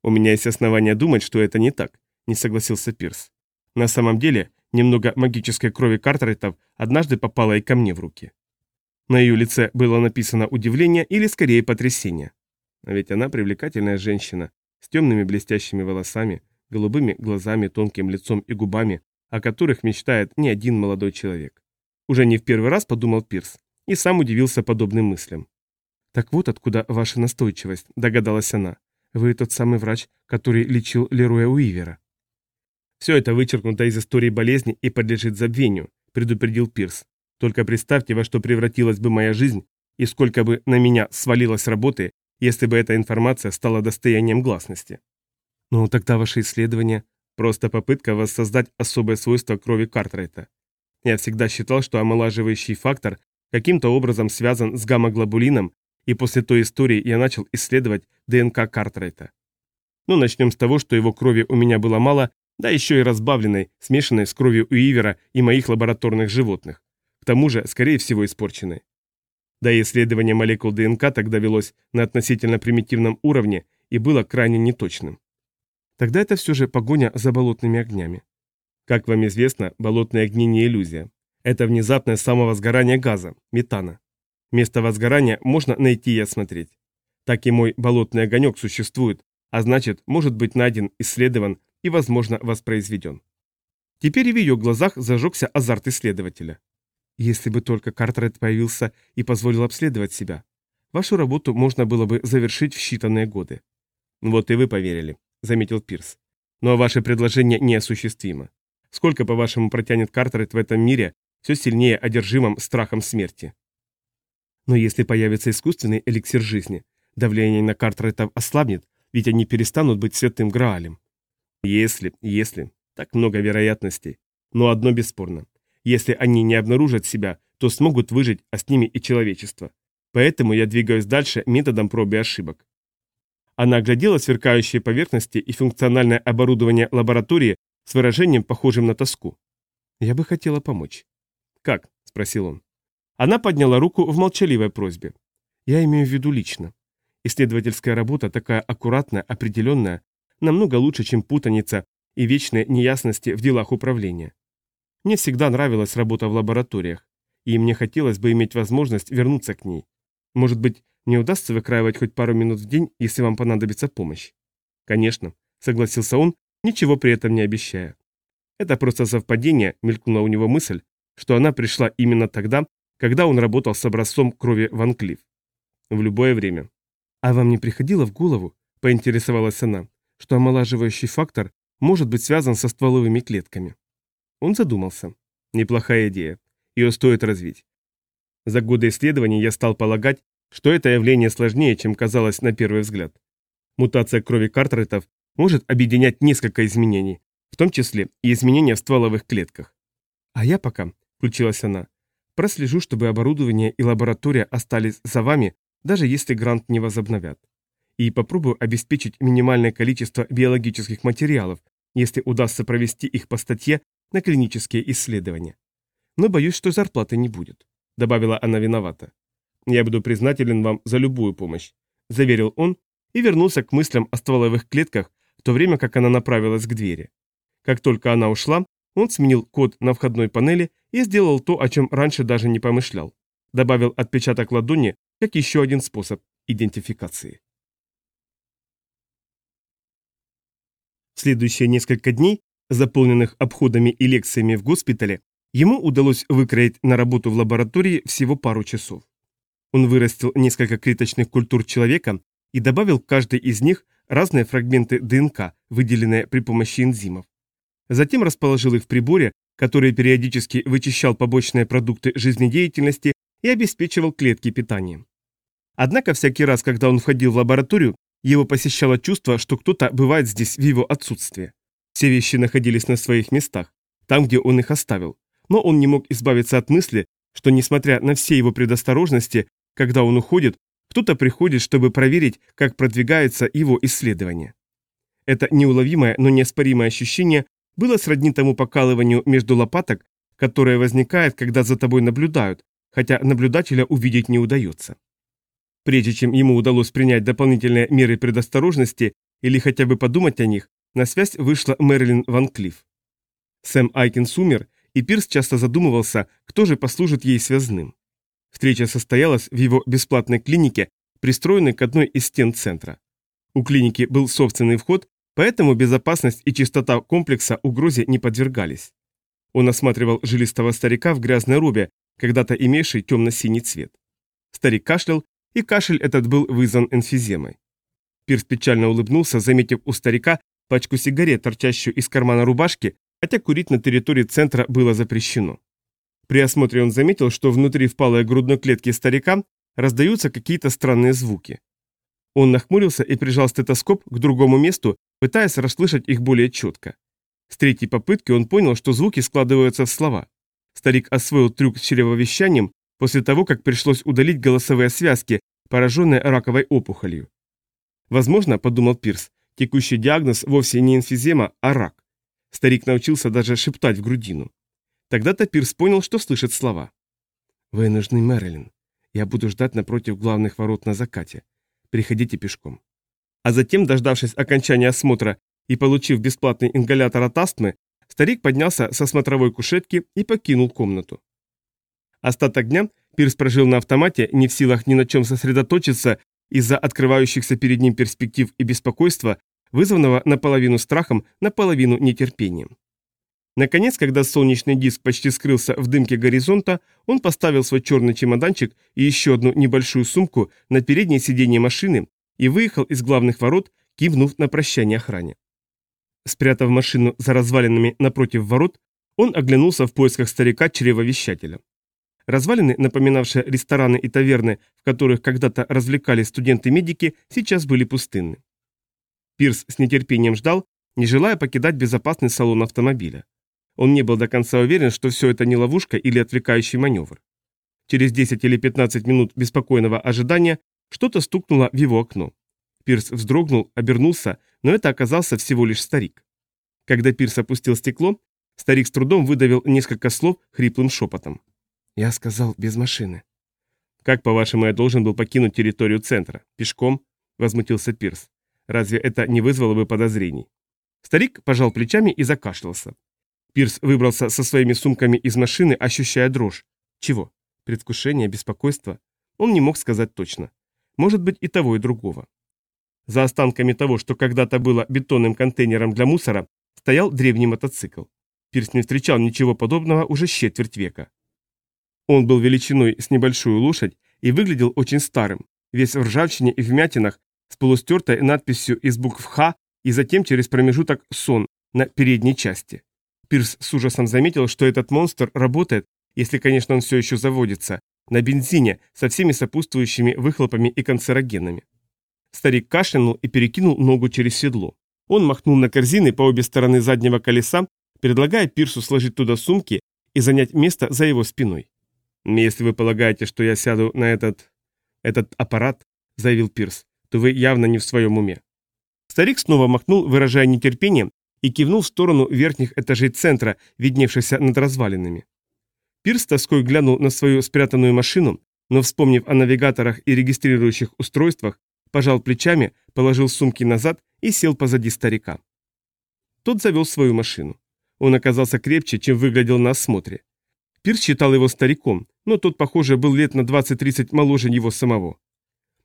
У меня есть основания думать, что это не так, не согласился Пирс. На самом деле, немного магической крови Картрайтов однажды попало и ко мне в руки. На ее лице было написано удивление или скорее потрясение. А ведь она привлекательная женщина, с темными блестящими волосами, голубыми глазами, тонким лицом и губами, о которых мечтает не один молодой человек. Уже не в первый раз подумал Пирс и сам удивился подобным мыслям. «Так вот откуда ваша настойчивость», — догадалась она. «Вы тот самый врач, который лечил Леруя Уивера». «Все это вычеркнуто из истории болезни и подлежит забвению», — предупредил Пирс. «Только представьте, во что превратилась бы моя жизнь и сколько бы на меня свалилось работы, если бы эта информация стала достоянием гласности. Ну, тогда ваше исследование – просто попытка воссоздать особое свойство крови Картрайта. Я всегда считал, что омолаживающий фактор каким-то образом связан с гамма-глобулином, и после той истории я начал исследовать ДНК Картрайта. Ну, начнем с того, что его крови у меня было мало, да еще и разбавленной, смешанной с кровью Уивера и моих лабораторных животных. К тому же, скорее всего, испорченной. Да и исследование молекул ДНК тогда велось на относительно примитивном уровне и было крайне неточным. Тогда это все же погоня за болотными огнями. Как вам известно, болотные огни не иллюзия. Это внезапное самовозгорание газа, метана. Место возгорания можно найти и осмотреть. Так и мой болотный огонек существует, а значит, может быть найден, исследован и, возможно, воспроизведен. Теперь в ее глазах зажегся азарт исследователя. Если бы только Картрет появился и позволил обследовать себя, вашу работу можно было бы завершить в считанные годы. Вот и вы поверили, заметил Пирс. Но ваше предложение неосуществимо. Сколько, по-вашему, протянет Картрет в этом мире, все сильнее одержимым страхом смерти? Но если появится искусственный эликсир жизни, давление на Картретов ослабнет, ведь они перестанут быть святым Граалем. Если, если, так много вероятностей. Но одно бесспорно. Если они не обнаружат себя, то смогут выжить, а с ними и человечество. Поэтому я двигаюсь дальше методом проб и ошибок. Она оглядела сверкающие поверхности и функциональное оборудование лаборатории с выражением, похожим на тоску. «Я бы хотела помочь». «Как?» – спросил он. Она подняла руку в молчаливой просьбе. «Я имею в виду лично. Исследовательская работа такая аккуратная, определенная, намного лучше, чем путаница и вечные неясности в делах управления. Мне всегда нравилась работа в лабораториях, и мне хотелось бы иметь возможность вернуться к ней. Может быть, мне удастся выкраивать хоть пару минут в день, если вам понадобится помощь? Конечно, согласился он, ничего при этом не обещая. Это просто совпадение, мелькнула у него мысль, что она пришла именно тогда, когда он работал с образцом крови Ван Клифф. В любое время. А вам не приходило в голову, поинтересовалась она, что омолаживающий фактор может быть связан со стволовыми клетками? Он задумался. Неплохая идея. Ее стоит развить. За годы исследований я стал полагать, что это явление сложнее, чем казалось на первый взгляд. Мутация крови Картретов может объединять несколько изменений, в том числе и изменения в стволовых клетках. А я пока, включилась она, прослежу, чтобы оборудование и лаборатория остались за вами, даже если грант не возобновят. И попробую обеспечить минимальное количество биологических материалов, если удастся провести их по статье на клинические исследования. Но боюсь, что зарплаты не будет», — добавила она виновата. «Я буду признателен вам за любую помощь», — заверил он и вернулся к мыслям о стволовых клетках, в то время как она направилась к двери. Как только она ушла, он сменил код на входной панели и сделал то, о чем раньше даже не помышлял. Добавил отпечаток ладони как еще один способ идентификации. В следующие несколько дней заполненных обходами и лекциями в госпитале, ему удалось выкроить на работу в лаборатории всего пару часов. Он вырастил несколько клеточных культур человека и добавил к каждой из них разные фрагменты ДНК, выделенные при помощи энзимов. Затем расположил их в приборе, который периодически вычищал побочные продукты жизнедеятельности и обеспечивал клетки питанием. Однако всякий раз, когда он входил в лабораторию, его посещало чувство, что кто-то бывает здесь в его отсутствие. Все вещи находились на своих местах, там, где он их оставил, но он не мог избавиться от мысли, что, несмотря на все его предосторожности, когда он уходит, кто-то приходит, чтобы проверить, как продвигается его исследование. Это неуловимое, но неоспоримое ощущение было сродни тому покалыванию между лопаток, которое возникает, когда за тобой наблюдают, хотя наблюдателя увидеть не удается. Прежде чем ему удалось принять дополнительные меры предосторожности или хотя бы подумать о них, на связь вышла Мэрилин Ван Клифф. Сэм Айкинс умер, и Пирс часто задумывался, кто же послужит ей связным. Встреча состоялась в его бесплатной клинике, пристроенной к одной из стен центра. У клиники был собственный вход, поэтому безопасность и чистота комплекса угрозе не подвергались. Он осматривал жилистого старика в грязной робе, когда-то имевший темно-синий цвет. Старик кашлял, и кашель этот был вызван энфиземой. Пирс печально улыбнулся, заметив у старика пачку сигарет, торчащую из кармана рубашки, хотя курить на территории центра было запрещено. При осмотре он заметил, что внутри впалой грудной клетки старика раздаются какие-то странные звуки. Он нахмурился и прижал стетоскоп к другому месту, пытаясь расслышать их более четко. С третьей попытки он понял, что звуки складываются в слова. Старик освоил трюк с чревовещанием, после того, как пришлось удалить голосовые связки, пораженные раковой опухолью. Возможно, подумал Пирс, текущий диагноз вовсе не инфизема, а рак. Старик научился даже шептать в грудину. Тогда-то Пирс понял, что слышит слова. «Вы нужны, Мэрилин. Я буду ждать напротив главных ворот на закате. Приходите пешком». А затем, дождавшись окончания осмотра и получив бесплатный ингалятор от астмы, старик поднялся со смотровой кушетки и покинул комнату. Остаток дня Пирс прожил на автомате, не в силах ни на чем сосредоточиться из-за открывающихся перед ним перспектив и беспокойства, вызванного наполовину страхом, наполовину нетерпением. Наконец, когда солнечный диск почти скрылся в дымке горизонта, он поставил свой черный чемоданчик и еще одну небольшую сумку на переднее сиденье машины и выехал из главных ворот, кивнув на прощание охране. Спрятав машину за развалинами напротив ворот, он оглянулся в поисках старика-чревовещателя. Развалины, напоминавшие рестораны и таверны, в которых когда-то развлекались студенты-медики, сейчас были пустынны. Пирс с нетерпением ждал, не желая покидать безопасный салон автомобиля. Он не был до конца уверен, что все это не ловушка или отвлекающий маневр. Через 10 или 15 минут беспокойного ожидания что-то стукнуло в его окно. Пирс вздрогнул, обернулся, но это оказался всего лишь старик. Когда Пирс опустил стекло, старик с трудом выдавил несколько слов хриплым шепотом. «Я сказал, без машины». «Как, по-вашему, я должен был покинуть территорию центра? Пешком?» – возмутился Пирс. «Разве это не вызвало бы подозрений?» Старик пожал плечами и закашлялся. Пирс выбрался со своими сумками из машины, ощущая дрожь. Чего? Предвкушение, беспокойство? Он не мог сказать точно. Может быть и того, и другого. За останками того, что когда-то было бетонным контейнером для мусора, стоял древний мотоцикл. Пирс не встречал ничего подобного уже четверть века. Он был величиной с небольшую лошадь и выглядел очень старым, весь в ржавчине и вмятинах, с полустертой надписью из букв «Х» и затем через промежуток «Сон» на передней части. Пирс с ужасом заметил, что этот монстр работает, если, конечно, он все еще заводится, на бензине со всеми сопутствующими выхлопами и канцерогенами. Старик кашлянул и перекинул ногу через седло. Он махнул на корзины по обе стороны заднего колеса, предлагая Пирсу сложить туда сумки и занять место за его спиной. «Если вы полагаете, что я сяду на этот... этот аппарат», — заявил Пирс, — «то вы явно не в своем уме». Старик снова махнул, выражая нетерпение, и кивнул в сторону верхних этажей центра, видневшихся над развалинами. Пирс тоской глянул на свою спрятанную машину, но, вспомнив о навигаторах и регистрирующих устройствах, пожал плечами, положил сумки назад и сел позади старика. Тот завел свою машину. Он оказался крепче, чем выглядел на осмотре. Пирс считал его стариком, но тот, похоже, был лет на 20-30 моложе его самого.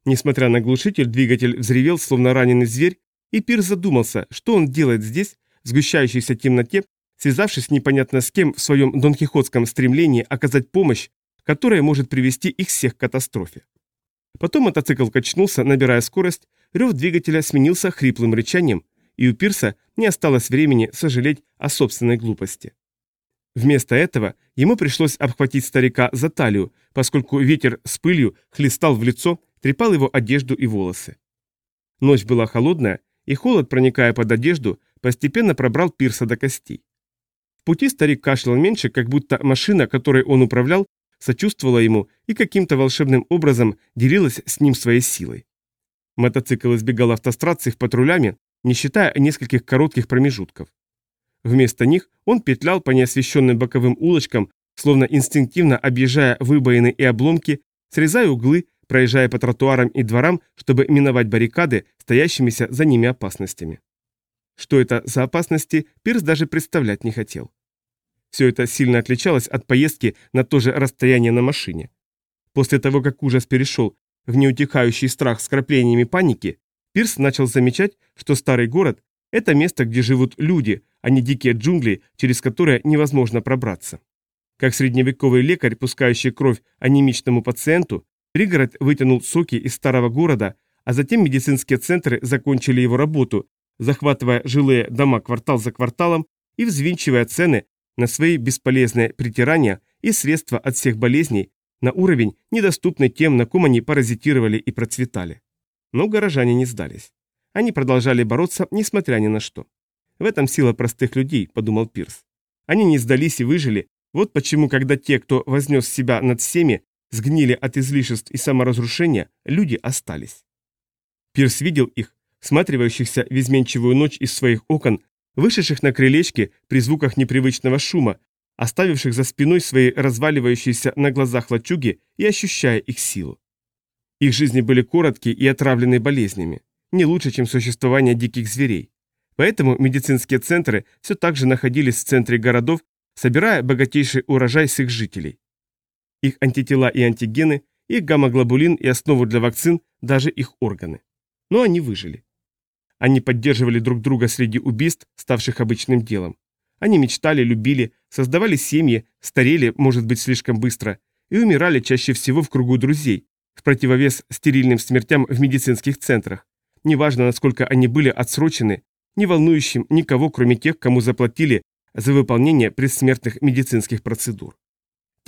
Несмотря на глушитель, двигатель взревел, словно раненый зверь, и Пирс задумался, что он делает здесь, в сгущающейся темноте, связавшись непонятно с кем в своем донкихотском стремлении оказать помощь, которая может привести их всех к катастрофе. Потом мотоцикл качнулся, набирая скорость, рев двигателя сменился хриплым рычанием, и у Пирса не осталось времени сожалеть о собственной глупости. Вместо этого ему пришлось обхватить старика за талию, поскольку ветер с пылью хлестал в лицо, трепал его одежду и волосы. Ночь была холодная, и холод, проникая под одежду, постепенно пробрал Пирса до костей. В пути старик кашлял меньше, как будто машина, которой он управлял, сочувствовала ему и каким-то волшебным образом делилась с ним своей силой. Мотоцикл избегал автострад с патрулями, не считая нескольких коротких промежутков. Вместо них он петлял по неосвещенным боковым улочкам, словно инстинктивно объезжая выбоины и обломки, срезая углы, проезжая по тротуарам и дворам, чтобы миновать баррикады, стоящимися за ними опасностями. Что это за опасности, Пирс даже представлять не хотел. Все это сильно отличалось от поездки на то же расстояние на машине. После того, как ужас перешел в неутихающий страх с краплениями паники, Пирс начал замечать, что старый город – это место, где живут люди, а не дикие джунгли, через которые невозможно пробраться. Как средневековый лекарь, пускающий кровь анемичному пациенту, пригород вытянул соки из старого города, а затем медицинские центры закончили его работу, захватывая жилые дома квартал за кварталом и взвинчивая цены на свои бесполезные притирания и средства от всех болезней на уровень, недоступный тем, на ком они паразитировали и процветали. Но горожане не сдались. Они продолжали бороться, несмотря ни на что. В этом сила простых людей, подумал Пирс. Они не сдались и выжили, вот почему, когда те, кто вознес себя над всеми, сгнили от излишеств и саморазрушения, люди остались. Пирс видел их, всматривающихся в изменчивую ночь из своих окон, вышедших на крылечке при звуках непривычного шума, оставивших за спиной свои разваливающиеся на глазах лачуги и ощущая их силу. Их жизни были короткие и отравлены болезнями, не лучше, чем существование диких зверей. Поэтому медицинские центры все так же находились в центре городов, собирая богатейший урожай с их жителей. Их антитела и антигены, их гамма-глобулин и основу для вакцин, даже их органы. Но они выжили. Они поддерживали друг друга среди убийств, ставших обычным делом. Они мечтали, любили, создавали семьи, старели, может быть, слишком быстро, и умирали чаще всего в кругу друзей, в противовес стерильным смертям в медицинских центрах. Неважно, насколько они были отсрочены, не волнующим никого, кроме тех, кому заплатили за выполнение предсмертных медицинских процедур.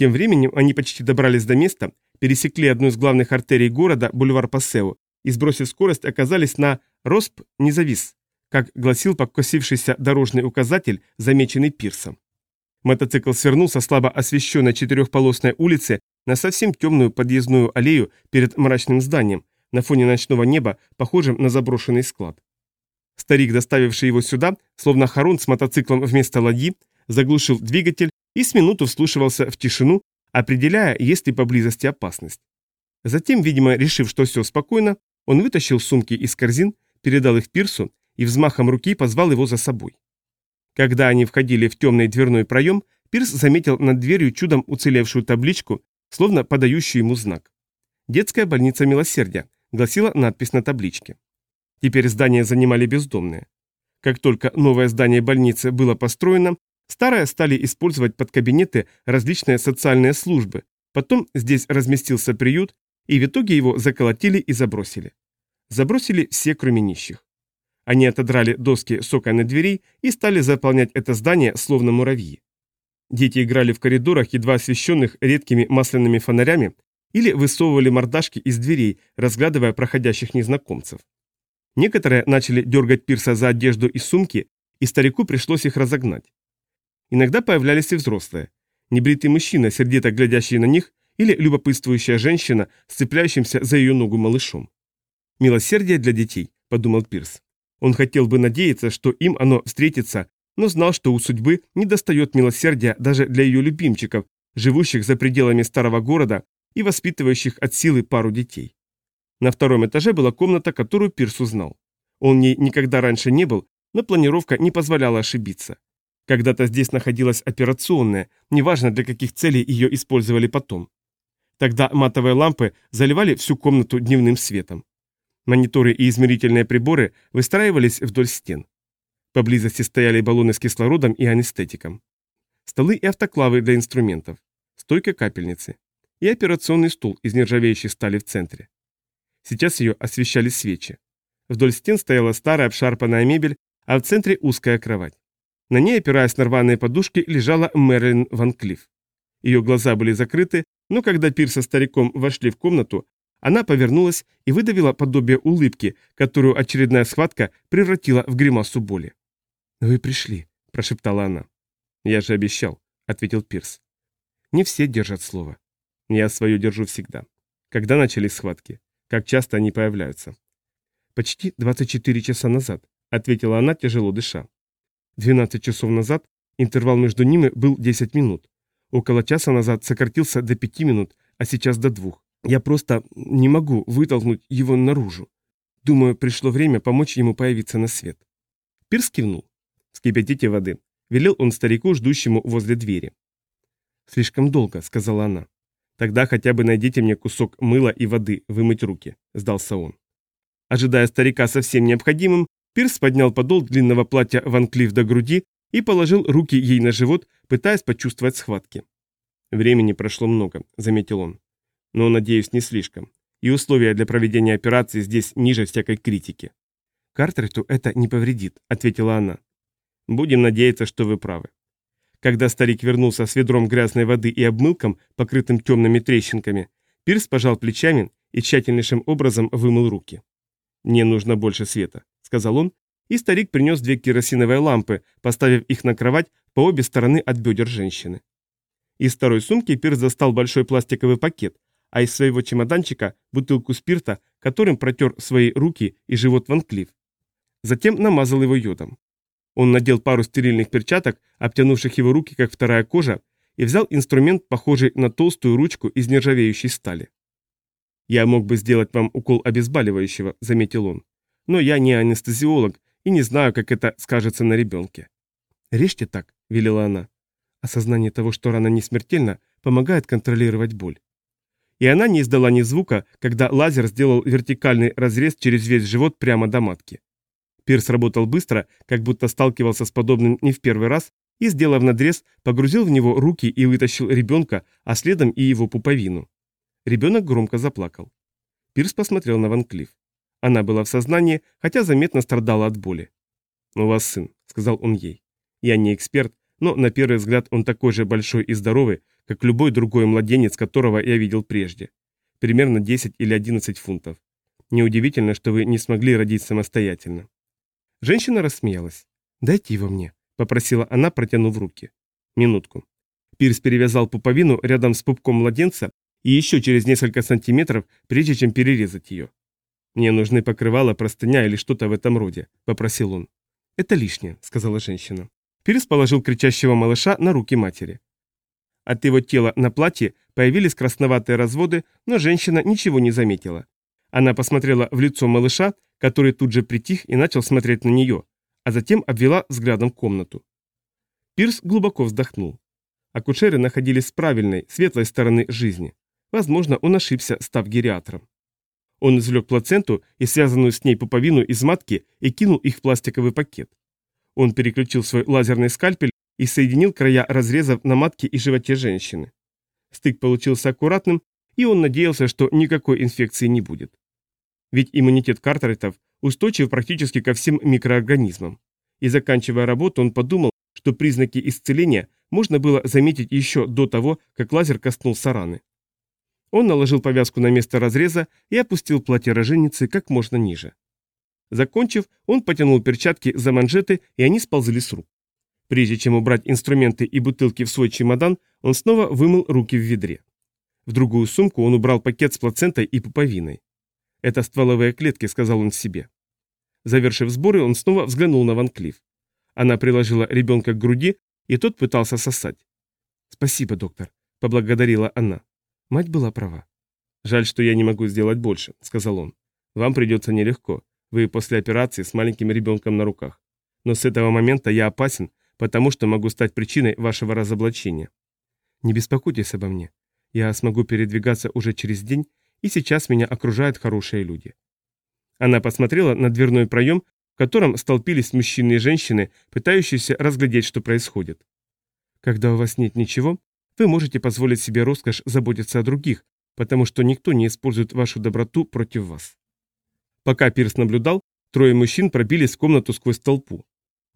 Тем временем они почти добрались до места, пересекли одну из главных артерий города, бульвар Пассео, и, сбросив скорость, оказались на Росп не завис, как гласил покосившийся дорожный указатель, замеченный пирсом. Мотоцикл свернул со слабо освещенной четырехполосной улицы на совсем темную подъездную аллею перед мрачным зданием, на фоне ночного неба, похожим на заброшенный склад. Старик, доставивший его сюда, словно хорон с мотоциклом вместо ладьи, заглушил двигатель и с минуту вслушивался в тишину, определяя, есть ли поблизости опасность. Затем, видимо, решив, что все спокойно, он вытащил сумки из корзин, передал их Пирсу и взмахом руки позвал его за собой. Когда они входили в темный дверной проем, Пирс заметил над дверью чудом уцелевшую табличку, словно подающую ему знак. «Детская больница милосердия», гласила надпись на табличке. Теперь здание занимали бездомные. Как только новое здание больницы было построено, старое стали использовать под кабинеты различные социальные службы, потом здесь разместился приют, и в итоге его заколотили и забросили. Забросили все, кроме нищих. Они отодрали доски с окон дверей и стали заполнять это здание словно муравьи. Дети играли в коридорах, едва освещенных редкими масляными фонарями, или высовывали мордашки из дверей, разглядывая проходящих незнакомцев. Некоторые начали дергать Пирса за одежду и сумки, и старику пришлось их разогнать. Иногда появлялись и взрослые. Небритый мужчина, сердито глядящий на них, или любопытствующая женщина с цепляющимся за ее ногу малышом. «Милосердие для детей», — подумал Пирс. Он хотел бы надеяться, что им оно встретится, но знал, что у судьбы не достает милосердия даже для ее любимчиков, живущих за пределами старого города и воспитывающих от силы пару детей. На втором этаже была комната, которую Пирс узнал. Он в ней никогда раньше не был, но планировка не позволяла ошибиться. Когда-то здесь находилась операционная, неважно для каких целей ее использовали потом. Тогда матовые лампы заливали всю комнату дневным светом. Мониторы и измерительные приборы выстраивались вдоль стен. Поблизости стояли баллоны с кислородом и анестетиком. Столы и автоклавы для инструментов. Стойка капельницы. И операционный стул из нержавеющей стали в центре. Сейчас ее освещали свечи. Вдоль стен стояла старая обшарпанная мебель, а в центре узкая кровать. На ней, опираясь на рваные подушки, лежала Мэрилин Ван Клифф. Ее глаза были закрыты, но когда Пир со стариком вошли в комнату, она повернулась и выдавила подобие улыбки, которую очередная схватка превратила в гримасу боли. «Вы пришли», – прошептала она. «Я же обещал», – ответил Пирс. «Не все держат слово. Я свое держу всегда. Когда начались схватки? Как часто они появляются?» «Почти 24 часа назад», – ответила она, тяжело дыша. «12 часов назад интервал между ними был 10 минут. Около часа назад сократился до пяти минут, а сейчас до двух. Я просто не могу вытолкнуть его наружу. Думаю, пришло время помочь ему появиться на свет. Пирс кивнул. «Вскипятите воды», — велел он старику, ждущему возле двери. «Слишком долго», — сказала она. «Тогда хотя бы найдите мне кусок мыла и воды, вымыть руки», — сдался он. Ожидая старика совсем необходимым, Пирс поднял подол длинного платья Ван Клифф до груди и положил руки ей на живот, пытаясь почувствовать схватки. «Времени прошло много», — заметил он. «Но, надеюсь, не слишком. И условия для проведения операции здесь ниже всякой критики». «Картрету это не повредит», — ответила она. «Будем надеяться, что вы правы». Когда старик вернулся с ведром грязной воды и обмылком, покрытым темными трещинками, Пирс пожал плечами и тщательнейшим образом вымыл руки. «Мне нужно больше света», — сказал он и старик принес две керосиновые лампы, поставив их на кровать по обе стороны от бедер женщины. Из второй сумки Пирс достал большой пластиковый пакет, а из своего чемоданчика бутылку спирта, которым протер свои руки и живот Ван Клифф. Затем намазал его йодом. Он надел пару стерильных перчаток, обтянувших его руки, как вторая кожа, и взял инструмент, похожий на толстую ручку из нержавеющей стали. «Я мог бы сделать вам укол обезболивающего», — заметил он. «Но я не анестезиолог и не знаю, как это скажется на ребенке». «Режьте так», — велела она. Осознание того, что рана не смертельна, помогает контролировать боль. И она не издала ни звука, когда лазер сделал вертикальный разрез через весь живот прямо до матки. Пирс работал быстро, как будто сталкивался с подобным не в первый раз, и, сделав надрез, погрузил в него руки и вытащил ребенка, а следом и его пуповину. Ребенок громко заплакал. Пирс посмотрел на Ван Клифф. Она была в сознании, хотя заметно страдала от боли. «У вас сын», — сказал он ей. «Я не эксперт, но на первый взгляд он такой же большой и здоровый, как любой другой младенец, которого я видел прежде. Примерно 10 или 11 фунтов. Неудивительно, что вы не смогли родить самостоятельно. Женщина рассмеялась. «Дайте его мне», — попросила она, протянув руки. «Минутку». Пирс перевязал пуповину рядом с пупком младенца и еще через несколько сантиметров, прежде чем перерезать ее. «Мне нужны покрывала, простыня или что-то в этом роде», — попросил он. «Это лишнее», — сказала женщина. Пирс положил кричащего малыша на руки матери. От его тела на платье появились красноватые разводы, но женщина ничего не заметила. Она посмотрела в лицо малыша, который тут же притих и начал смотреть на нее, а затем обвела взглядом комнату. Пирс глубоко вздохнул. Акушеры находились с правильной, светлой стороны жизни. Возможно, он ошибся, став гериатром. Он извлек плаценту и связанную с ней пуповину из матки и кинул их в пластиковый пакет. Он переключил свой лазерный скальпель и соединил края разрезов на матке и животе женщины. Стык получился аккуратным, и он надеялся, что никакой инфекции не будет. Ведь иммунитет Картеритов устойчив практически ко всем микроорганизмам. И заканчивая работу, он подумал, что признаки исцеления можно было заметить еще до того, как лазер коснулся раны. Он наложил повязку на место разреза и опустил платье роженицы как можно ниже. Закончив, он потянул перчатки за манжеты, и они сползли с рук. Прежде чем убрать инструменты и бутылки в свой чемодан, он снова вымыл руки в ведре. В другую сумку он убрал пакет с плацентой и пуповиной. «Это стволовые клетки», — сказал он себе. Завершив сборы, он снова взглянул на Ван Клифф. Она приложила ребенка к груди, и тот пытался сосать. «Спасибо, доктор», — поблагодарила она. Мать была права. «Жаль, что я не могу сделать больше», — сказал он. «Вам придется нелегко. Вы после операции с маленьким ребенком на руках. Но с этого момента я опасен, потому что могу стать причиной вашего разоблачения. Не беспокойтесь обо мне. Я смогу передвигаться уже через день и сейчас меня окружают хорошие люди. Она посмотрела на дверной проем, в котором столпились мужчины и женщины, пытающиеся разглядеть, что происходит. Когда у вас нет ничего, вы можете позволить себе роскошь заботиться о других, потому что никто не использует вашу доброту против вас. Пока Пирс наблюдал, трое мужчин пробились в комнату сквозь толпу.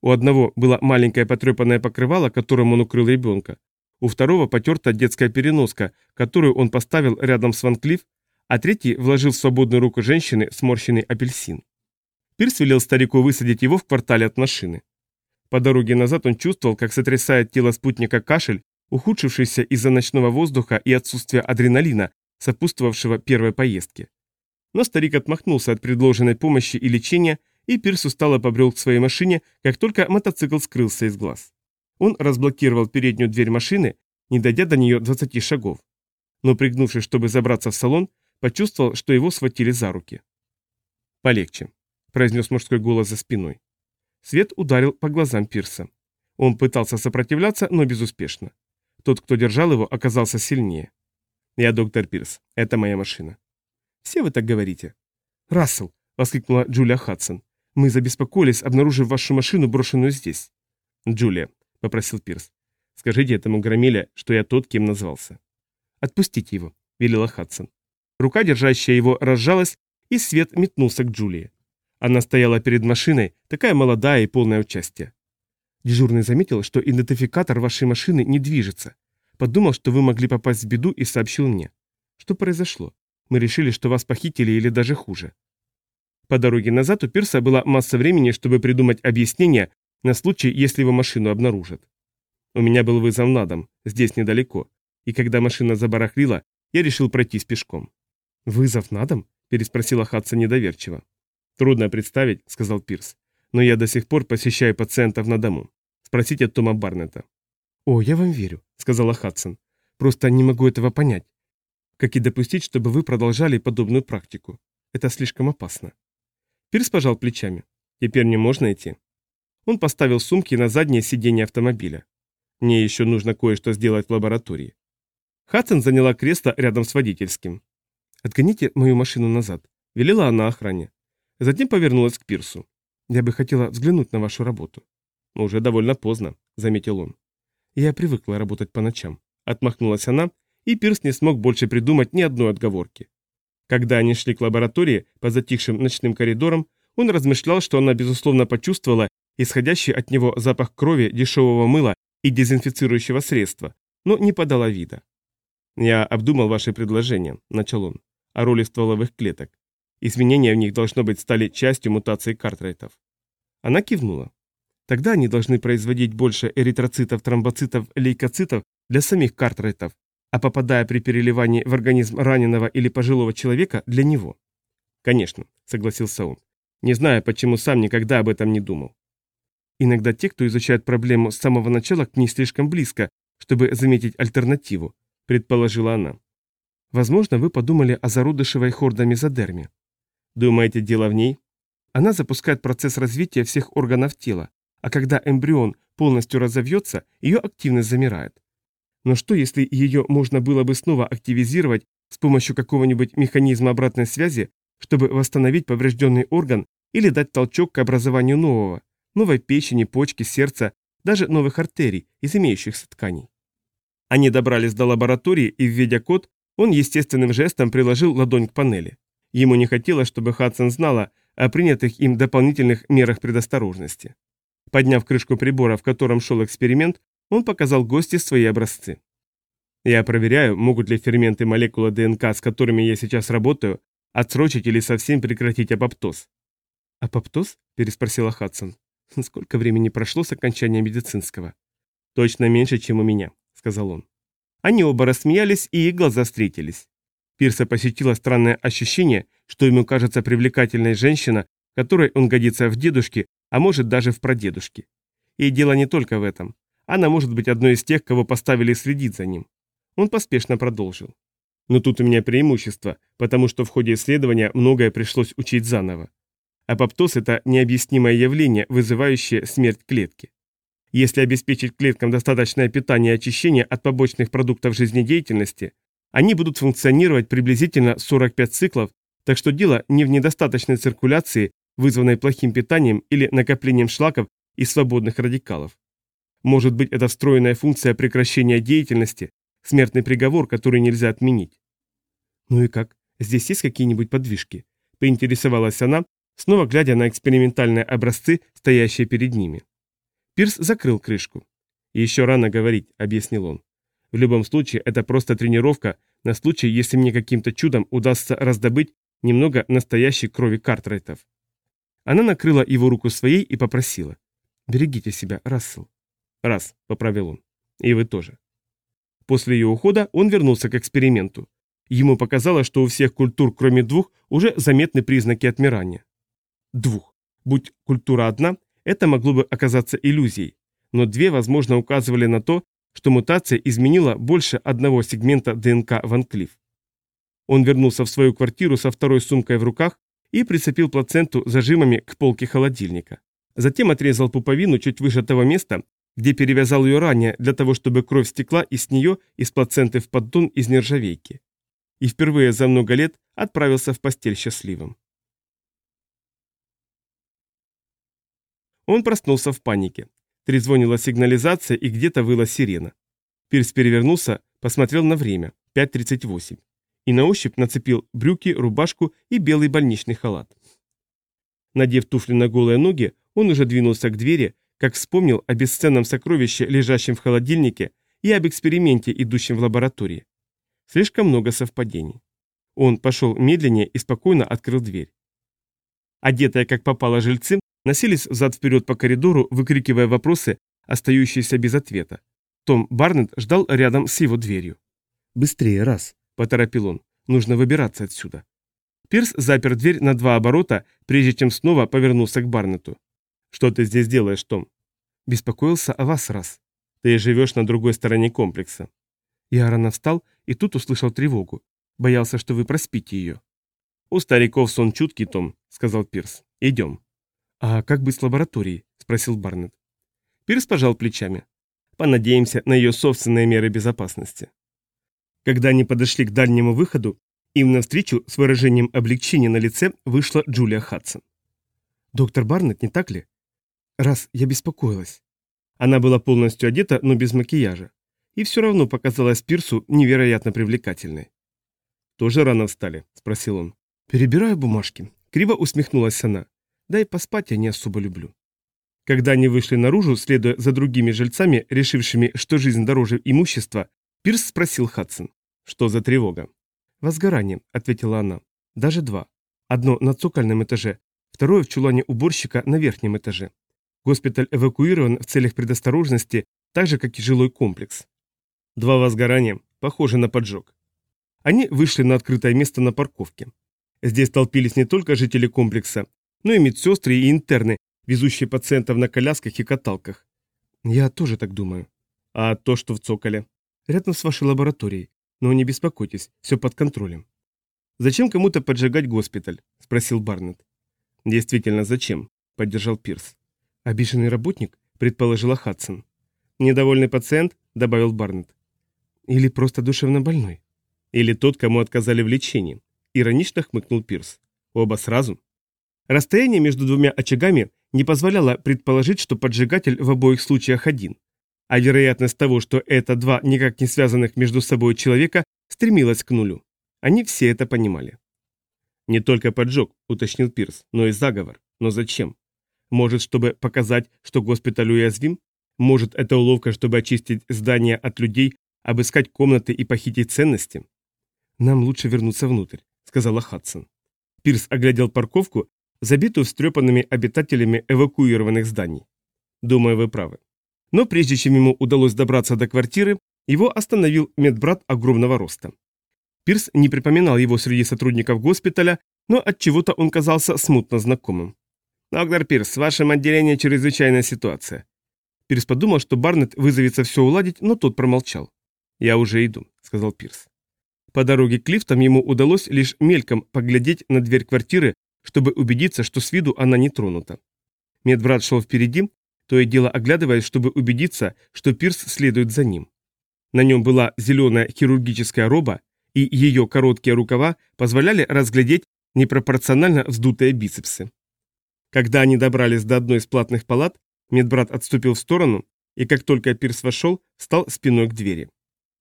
У одного было маленькое потрепанное покрывало, которым он укрыл ребенка. У второго потерта детская переноска, которую он поставил рядом с Ван а третий вложил в свободную руку женщины сморщенный апельсин. Пирс велел старику высадить его в квартале от машины. По дороге назад он чувствовал, как сотрясает тело спутника кашель, ухудшившийся из-за ночного воздуха и отсутствия адреналина, сопутствовавшего первой поездке. Но старик отмахнулся от предложенной помощи и лечения, и Пирс устало побрел к своей машине, как только мотоцикл скрылся из глаз. Он разблокировал переднюю дверь машины, не дойдя до нее 20 шагов. Но пригнувшись, чтобы забраться в салон, почувствовал, что его схватили за руки. «Полегче», — произнес мужской голос за спиной. Свет ударил по глазам Пирса. Он пытался сопротивляться, но безуспешно. Тот, кто держал его, оказался сильнее. «Я доктор Пирс. Это моя машина». «Все вы так говорите». «Рассел», — воскликнула Джулия Хадсон. «Мы забеспокоились, обнаружив вашу машину, брошенную здесь». «Джулия», — попросил Пирс, — «скажите этому Громиле, что я тот, кем назвался». «Отпустите его», — велела Хадсон. Рука, держащая его, разжалась, и свет метнулся к Джулии. Она стояла перед машиной, такая молодая и полная участия. Дежурный заметил, что идентификатор вашей машины не движется. Подумал, что вы могли попасть в беду и сообщил мне. Что произошло? Мы решили, что вас похитили или даже хуже. По дороге назад у Пирса была масса времени, чтобы придумать объяснение на случай, если его машину обнаружат. У меня был вызов на дом, здесь недалеко, и когда машина забарахлила, я решил пройтись пешком. «Вызов на дом?» – переспросила Хадсон недоверчиво. «Трудно представить», – сказал Пирс. «Но я до сих пор посещаю пациентов на дому. Спросите Тома Барнета». «О, я вам верю», – сказала Хадсон. «Просто не могу этого понять. Как и допустить, чтобы вы продолжали подобную практику. Это слишком опасно». Пирс пожал плечами. «Теперь мне можно идти?» Он поставил сумки на заднее сиденье автомобиля. «Мне еще нужно кое-что сделать в лаборатории». Хадсон заняла кресло рядом с водительским. «Отгоните мою машину назад», — велела она охране. Затем повернулась к Пирсу. «Я бы хотела взглянуть на вашу работу». «Уже довольно поздно», — заметил он. «Я привыкла работать по ночам», — отмахнулась она, и Пирс не смог больше придумать ни одной отговорки. Когда они шли к лаборатории по затихшим ночным коридорам, он размышлял, что она безусловно почувствовала исходящий от него запах крови, дешевого мыла и дезинфицирующего средства, но не подала вида. «Я обдумал ваши предложения», — начал он, — «о роли стволовых клеток. Изменения в них, должно быть, стали частью мутации Картрайтов». Она кивнула. Тогда они должны производить больше эритроцитов, тромбоцитов, лейкоцитов для самих Картрайтов, а попадая при переливании в организм раненого или пожилого человека для него. «Конечно», — согласился он. «Не знаю, почему сам никогда об этом не думал». Иногда те, кто изучает проблему с самого начала, к ней слишком близко, чтобы заметить альтернативу, предположила она. Возможно, вы подумали о зародышевой хордомезодерме. Думаете, дело в ней? Она запускает процесс развития всех органов тела, а когда эмбрион полностью разовьется, ее активность замирает. Но что, если ее можно было бы снова активизировать с помощью какого-нибудь механизма обратной связи, чтобы восстановить поврежденный орган или дать толчок к образованию нового, новой печени, почки, сердца, даже новых артерий из имеющихся тканей? Они добрались до лаборатории, и, введя код, он естественным жестом приложил ладонь к панели. Ему не хотелось, чтобы Хадсон знала о принятых им дополнительных мерах предосторожности. Подняв крышку прибора, в котором шел эксперимент, он показал гости свои образцы. Я проверяю, могут ли ферменты молекулы ДНК, с которыми я сейчас работаю, отсрочить или совсем прекратить апоптоз. «Апоптоз?» – переспросила Хадсон. «Сколько времени прошло с окончания медицинского?» «Точно меньше, чем у меня сказал он. Они оба рассмеялись, и их глаза встретились. Пирса посетило странное ощущение, что ему кажется привлекательной женщина, которой он годится в дедушке, а может даже в прадедушке. И дело не только в этом. Она может быть одной из тех, кого поставили следить за ним. Он поспешно продолжил. Но тут у меня преимущество, потому что в ходе исследования многое пришлось учить заново. Апоптоз – это необъяснимое явление, вызывающее смерть клетки. Если обеспечить клеткам достаточное питание и очищение от побочных продуктов жизнедеятельности, они будут функционировать приблизительно 45 циклов, так что дело не в недостаточной циркуляции, вызванной плохим питанием или накоплением шлаков и свободных радикалов. Может быть, это встроенная функция прекращения деятельности, смертный приговор, который нельзя отменить. «Ну и как? Здесь есть какие-нибудь подвижки?» – поинтересовалась она, снова глядя на экспериментальные образцы, стоящие перед ними. Пирс закрыл крышку. «Еще рано говорить», — объяснил он. «В любом случае, это просто тренировка на случай, если мне каким-то чудом удастся раздобыть немного настоящей крови Картрайтов». Она накрыла его руку своей и попросила. «Берегите себя, Рассел». «Раз», — поправил он. «И вы тоже». После ее ухода он вернулся к эксперименту. Ему показалось, что у всех культур, кроме двух, уже заметны признаки отмирания. Двух. Будь культура одна, это могло бы оказаться иллюзией, но две, возможно, указывали на то, что мутация изменила больше одного сегмента ДНК Ван Клифф. Он вернулся в свою квартиру со второй сумкой в руках и прицепил плаценту зажимами к полке холодильника. Затем отрезал пуповину чуть выше того места, где перевязал ее ранее, для того, чтобы кровь стекла из нее, из плаценты в поддон из нержавейки. И впервые за много лет отправился в постель счастливым. Он проснулся в панике. Трезвонила сигнализация и где-то выла сирена. Пирс перевернулся, посмотрел на время. 5.38. И на ощупь нацепил брюки, рубашку и белый больничный халат. Надев туфли на голые ноги, он уже двинулся к двери, как вспомнил о бесценном сокровище, лежащем в холодильнике, и об эксперименте, идущем в лаборатории. Слишком много совпадений. Он пошел медленнее и спокойно открыл дверь. Одетые, как попало жильцы, носились взад-вперед по коридору, выкрикивая вопросы, остающиеся без ответа. Том Барнетт ждал рядом с его дверью. «Быстрее, раз!» Поторопил он. «Нужно выбираться отсюда». Пирс запер дверь на два оборота, прежде чем снова повернулся к Барнету. «Что ты здесь делаешь, Том?» «Беспокоился о вас раз. Ты живешь на другой стороне комплекса». Я встал и тут услышал тревогу. Боялся, что вы проспите ее. «У стариков сон чуткий, Том», — сказал Пирс. «Идем». «А как быть с лабораторией?» — спросил Барнет. Пирс пожал плечами. «Понадеемся на ее собственные меры безопасности». Когда они подошли к дальнему выходу, им навстречу с выражением облегчения на лице вышла Джулия Хадсон. «Доктор Барнет, не так ли?» «Раз я беспокоилась». Она была полностью одета, но без макияжа. И все равно показалась Пирсу невероятно привлекательной. «Тоже рано встали?» – спросил он. «Перебираю бумажки». Криво усмехнулась она. «Да и поспать я не особо люблю». Когда они вышли наружу, следуя за другими жильцами, решившими, что жизнь дороже имущества, Пирс спросил Хадсон. «Что за тревога?» «Возгорание», — ответила она. «Даже два. Одно на цокольном этаже, второе в чулане уборщика на верхнем этаже. Госпиталь эвакуирован в целях предосторожности, так же, как и жилой комплекс». «Два возгорания. Похоже на поджог. Они вышли на открытое место на парковке. Здесь толпились не только жители комплекса, но и медсестры и интерны, везущие пациентов на колясках и каталках. Я тоже так думаю. А то, что в цоколе? Рядом с вашей лабораторией. Но не беспокойтесь, все под контролем. «Зачем кому-то поджигать госпиталь?» – спросил Барнетт. «Действительно, зачем?» – поддержал Пирс. «Обиженный работник?» – предположила Хадсон. «Недовольный пациент?» – добавил Барнетт. «Или просто душевно больной?» Или тот, кому отказали в лечении. Иронично хмыкнул Пирс. Оба сразу. Расстояние между двумя очагами не позволяло предположить, что поджигатель в обоих случаях один. А вероятность того, что это два никак не связанных между собой человека, стремилась к нулю. Они все это понимали. «Не только поджог», — уточнил Пирс, — «но и заговор. Но зачем? Может, чтобы показать, что госпиталь уязвим? Может, это уловка, чтобы очистить здание от людей, обыскать комнаты и похитить ценности? «Нам лучше вернуться внутрь», — сказала Хадсон. Пирс оглядел парковку, забитую встрепанными обитателями эвакуированных зданий. «Думаю, вы правы». Но прежде чем ему удалось добраться до квартиры, его остановил медбрат огромного роста. Пирс не припоминал его среди сотрудников госпиталя, но от чего то он казался смутно знакомым. «Доктор Пирс, в вашем отделении чрезвычайная ситуация». Пирс подумал, что Барнетт вызовется все уладить, но тот промолчал. «Я уже иду», — сказал Пирс. По дороге к лифтам ему удалось лишь мельком поглядеть на дверь квартиры, чтобы убедиться, что с виду она не тронута. Медбрат шел впереди, то и дело оглядываясь, чтобы убедиться, что Пирс следует за ним. На нем была зеленая хирургическая роба, и ее короткие рукава позволяли разглядеть непропорционально вздутые бицепсы. Когда они добрались до одной из платных палат, медбрат отступил в сторону, и как только Пирс вошел, стал спиной к двери.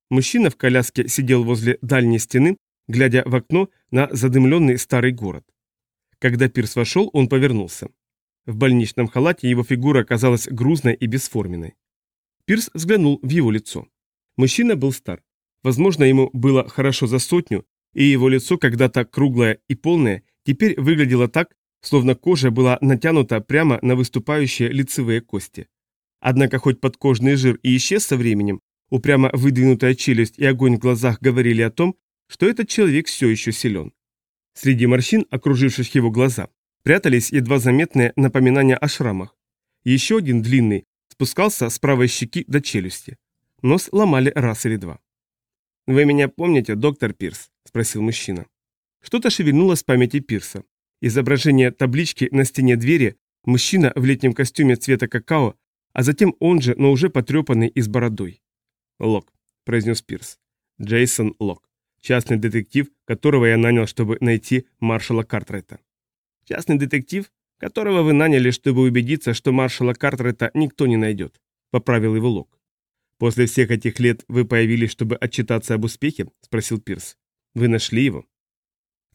Мужчина в коляске сидел возле дальней стены, глядя в окно на задымленный старый город. Когда Пирс вошел, он повернулся. В больничном халате его фигура казалась грузной и бесформенной. Пирс взглянул в его лицо. Мужчина был стар. Возможно, ему было хорошо за сотню, и его лицо, когда-то круглое и полное, теперь выглядело так, словно кожа была натянута прямо на выступающие лицевые кости. Однако хоть подкожный жир и исчез со временем, Упрямо выдвинутая челюсть и огонь в глазах говорили о том, что этот человек все еще силен. Среди морщин, окруживших его глаза, прятались едва заметные напоминания о шрамах. Еще один длинный спускался с правой щеки до челюсти. Нос ломали раз или два. «Вы меня помните, доктор Пирс?» – спросил мужчина. Что-то шевельнулось в памяти Пирса. Изображение таблички на стене двери, мужчина в летнем костюме цвета какао, а затем он же, но уже потрепанный и с бородой. «Лок», — произнес Пирс. «Джейсон Лок. Частный детектив, которого я нанял, чтобы найти маршала Картрайта». «Частный детектив, которого вы наняли, чтобы убедиться, что маршала Картрайта никто не найдет», — поправил его Лок. «После всех этих лет вы появились, чтобы отчитаться об успехе?» — спросил Пирс. «Вы нашли его?»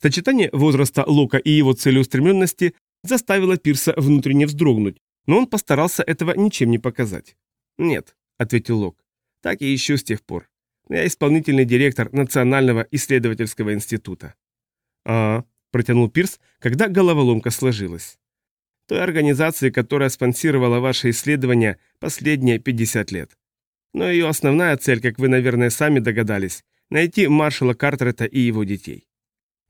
Сочетание возраста Лока и его целеустремленности заставило Пирса внутренне вздрогнуть, но он постарался этого ничем не показать. «Нет», — ответил Лок, так и ищу с тех пор. Я исполнительный директор Национального исследовательского института. А, протянул Пирс, когда головоломка сложилась. Той организации, которая спонсировала ваши исследования последние 50 лет. Но ее основная цель, как вы, наверное, сами догадались, Найти маршала Картерета и его детей.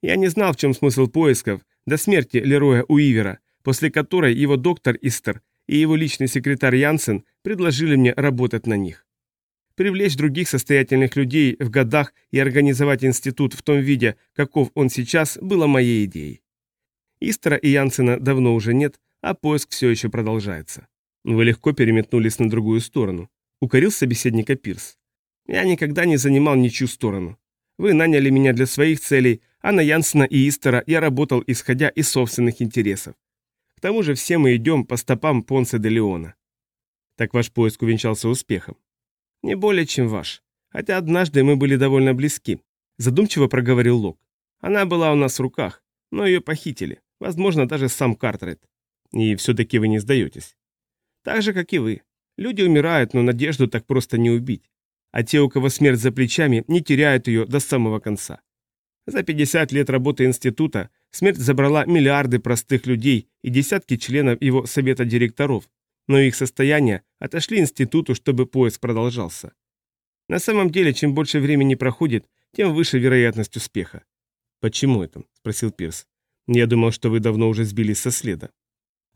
Я не знал, в чем смысл поисков до смерти Лероя Уивера, после которой его доктор Истер и его личный секретарь Янсен предложили мне работать на них. Привлечь других состоятельных людей в годах и организовать институт в том виде, каков он сейчас, было моей идеей. Истера и Янсена давно уже нет, а поиск все еще продолжается. Вы легко переметнулись на другую сторону. Укорил собеседника Пирс. Я никогда не занимал ничью сторону. Вы наняли меня для своих целей, а на Янсена и Истера я работал, исходя из собственных интересов. К тому же все мы идем по стопам Понса де Леона. Так ваш поиск увенчался успехом. Не более, чем ваш. Хотя однажды мы были довольно близки. Задумчиво проговорил Лок. Она была у нас в руках, но ее похитили. Возможно, даже сам Картрет. И все-таки вы не сдаетесь. Так же, как и вы. Люди умирают, но надежду так просто не убить. А те, у кого смерть за плечами, не теряют ее до самого конца. За 50 лет работы института смерть забрала миллиарды простых людей и десятки членов его совета директоров, но их состояния отошли институту, чтобы поиск продолжался. На самом деле, чем больше времени проходит, тем выше вероятность успеха. «Почему это?» – спросил Пирс. «Я думал, что вы давно уже сбились со следа».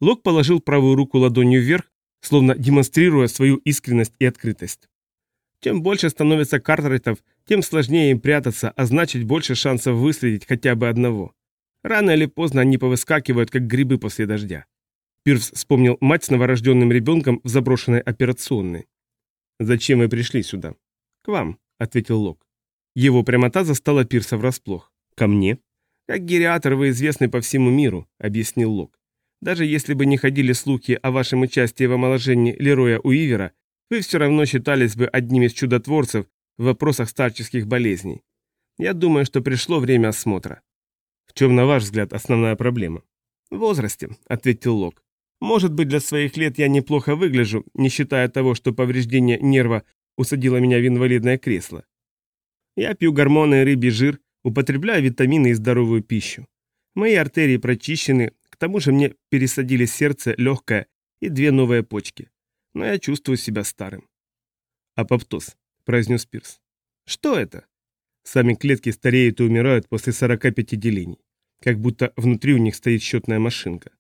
Лок положил правую руку ладонью вверх, словно демонстрируя свою искренность и открытость. Чем больше становится Картретов, тем сложнее им прятаться, а значит больше шансов выследить хотя бы одного. Рано или поздно они повыскакивают, как грибы после дождя. Пирс вспомнил мать с новорожденным ребенком в заброшенной операционной. «Зачем вы пришли сюда?» «К вам», — ответил Лок. Его прямота застала Пирса врасплох. «Ко мне?» «Как гериатор вы известны по всему миру», — объяснил Лок. «Даже если бы не ходили слухи о вашем участии в омоложении Лероя Уивера, вы все равно считались бы одним из чудотворцев в вопросах старческих болезней. Я думаю, что пришло время осмотра». «В чем, на ваш взгляд, основная проблема?» «В возрасте», — ответил Лок. «Может быть, для своих лет я неплохо выгляжу, не считая того, что повреждение нерва усадило меня в инвалидное кресло. Я пью гормоны рыбий жир, употребляю витамины и здоровую пищу. Мои артерии прочищены, к тому же мне пересадили сердце, легкое и две новые почки. Но я чувствую себя старым. «Апоптоз», — произнес Пирс. «Что это?» Сами клетки стареют и умирают после 45 делений, как будто внутри у них стоит счетная машинка.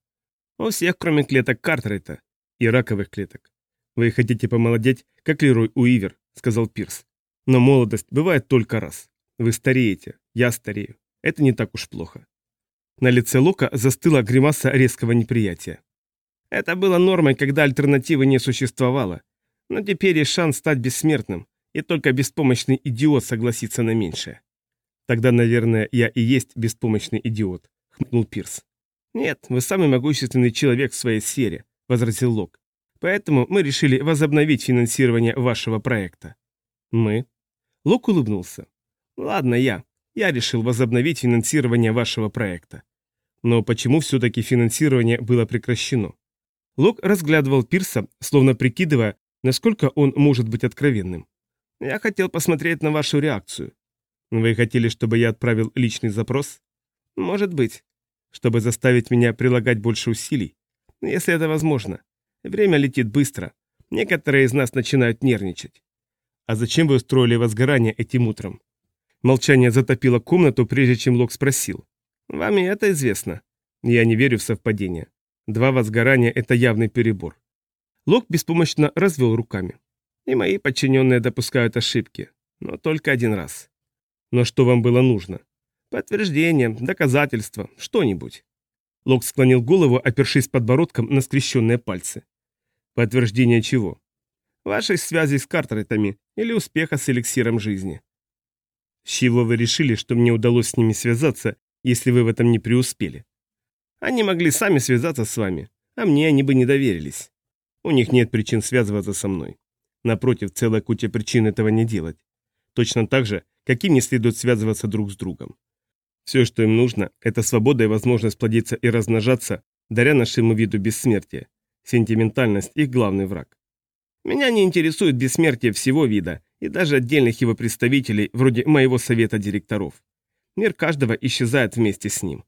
У всех, кроме клеток Картрета и раковых клеток. Вы хотите помолодеть, как Лерой Уивер, сказал Пирс. Но молодость бывает только раз. Вы стареете, я старею. Это не так уж плохо. На лице Лока застыла гримаса резкого неприятия. Это было нормой, когда альтернативы не существовало. Но теперь есть шанс стать бессмертным, и только беспомощный идиот согласится на меньшее. Тогда, наверное, я и есть беспомощный идиот, хмыкнул Пирс. Нет, вы самый могущественный человек в своей сфере, возразил Лок. Поэтому мы решили возобновить финансирование вашего проекта. Мы? Лок улыбнулся. Ладно, я. Я решил возобновить финансирование вашего проекта. Но почему все-таки финансирование было прекращено? Лок разглядывал Пирса, словно прикидывая, насколько он может быть откровенным. Я хотел посмотреть на вашу реакцию. Вы хотели, чтобы я отправил личный запрос? Может быть. Чтобы заставить меня прилагать больше усилий? Если это возможно. Время летит быстро. Некоторые из нас начинают нервничать. А зачем вы устроили возгорание этим утром? Молчание затопило комнату, прежде чем Лок спросил. Вам и это известно. Я не верю в совпадение. Два возгорания – это явный перебор. Лок беспомощно развел руками. И мои подчиненные допускают ошибки. Но только один раз. Но что вам было нужно? Подтверждение, доказательство, что-нибудь. Лок склонил голову, опершись подбородком на скрещенные пальцы. Подтверждение чего? Вашей связи с Картретами или успеха с эликсиром жизни. С чего вы решили, что мне удалось с ними связаться, если вы в этом не преуспели? Они могли сами связаться с вами, а мне они бы не доверились. У них нет причин связываться со мной. Напротив, целая куча причин этого не делать. Точно так же, каким не следует связываться друг с другом. Все, что им нужно, это свобода и возможность плодиться и размножаться, даря нашему виду бессмертие, Сентиментальность – их главный враг. Меня не интересует бессмертие всего вида и даже отдельных его представителей, вроде моего совета директоров. Мир каждого исчезает вместе с ним.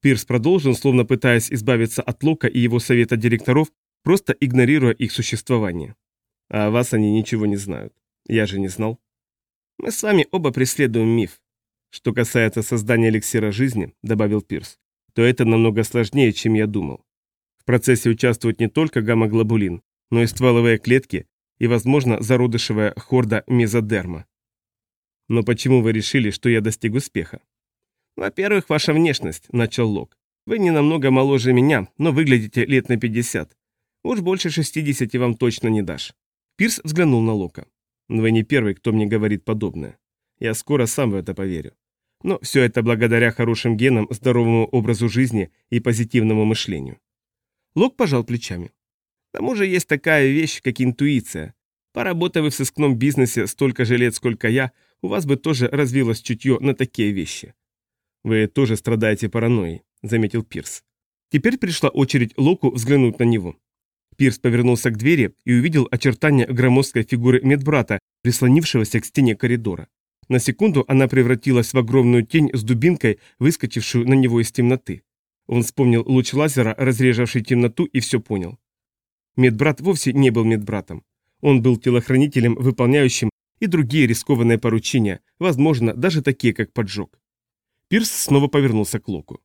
Пирс продолжил, словно пытаясь избавиться от Лока и его совета директоров, просто игнорируя их существование. А о вас они ничего не знают. Я же не знал. Мы с вами оба преследуем миф. Что касается создания эликсира жизни, добавил Пирс, то это намного сложнее, чем я думал. В процессе участвуют не только гамма-глобулин, но и стволовые клетки и, возможно, зародышевая хорда мезодерма. Но почему вы решили, что я достиг успеха? Во-первых, ваша внешность, начал Лок. Вы не намного моложе меня, но выглядите лет на 50. Уж больше 60 вам точно не дашь. Пирс взглянул на Лока. Вы не первый, кто мне говорит подобное. Я скоро сам в это поверю. Но все это благодаря хорошим генам, здоровому образу жизни и позитивному мышлению. Лок пожал плечами. К тому же есть такая вещь, как интуиция. Поработав в сыскном бизнесе столько же лет, сколько я, у вас бы тоже развилось чутье на такие вещи. Вы тоже страдаете паранойей, заметил Пирс. Теперь пришла очередь Локу взглянуть на него. Пирс повернулся к двери и увидел очертания громоздкой фигуры медбрата, прислонившегося к стене коридора. На секунду она превратилась в огромную тень с дубинкой, выскочившую на него из темноты. Он вспомнил луч лазера, разрежавший темноту, и все понял. Медбрат вовсе не был медбратом. Он был телохранителем, выполняющим и другие рискованные поручения, возможно, даже такие, как поджог. Пирс снова повернулся к Локу.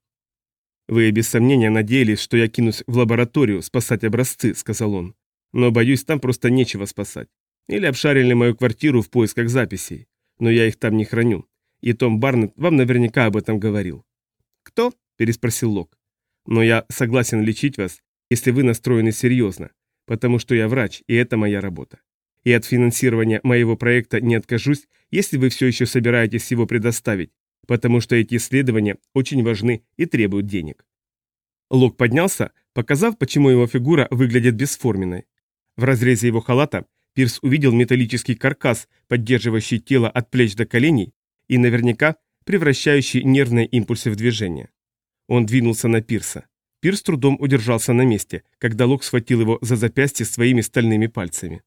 «Вы без сомнения надеялись, что я кинусь в лабораторию спасать образцы», — сказал он. «Но, боюсь, там просто нечего спасать. Или обшарили мою квартиру в поисках записей. Но я их там не храню. И Том Барнетт вам наверняка об этом говорил». «Кто?» — переспросил Лок. «Но я согласен лечить вас, если вы настроены серьезно потому что я врач, и это моя работа. И от финансирования моего проекта не откажусь, если вы все еще собираетесь его предоставить, потому что эти исследования очень важны и требуют денег. Лок поднялся, показав, почему его фигура выглядит бесформенной. В разрезе его халата Пирс увидел металлический каркас, поддерживающий тело от плеч до коленей и наверняка превращающий нервные импульсы в движение. Он двинулся на Пирса. Пирс трудом удержался на месте, когда Лок схватил его за запястье своими стальными пальцами.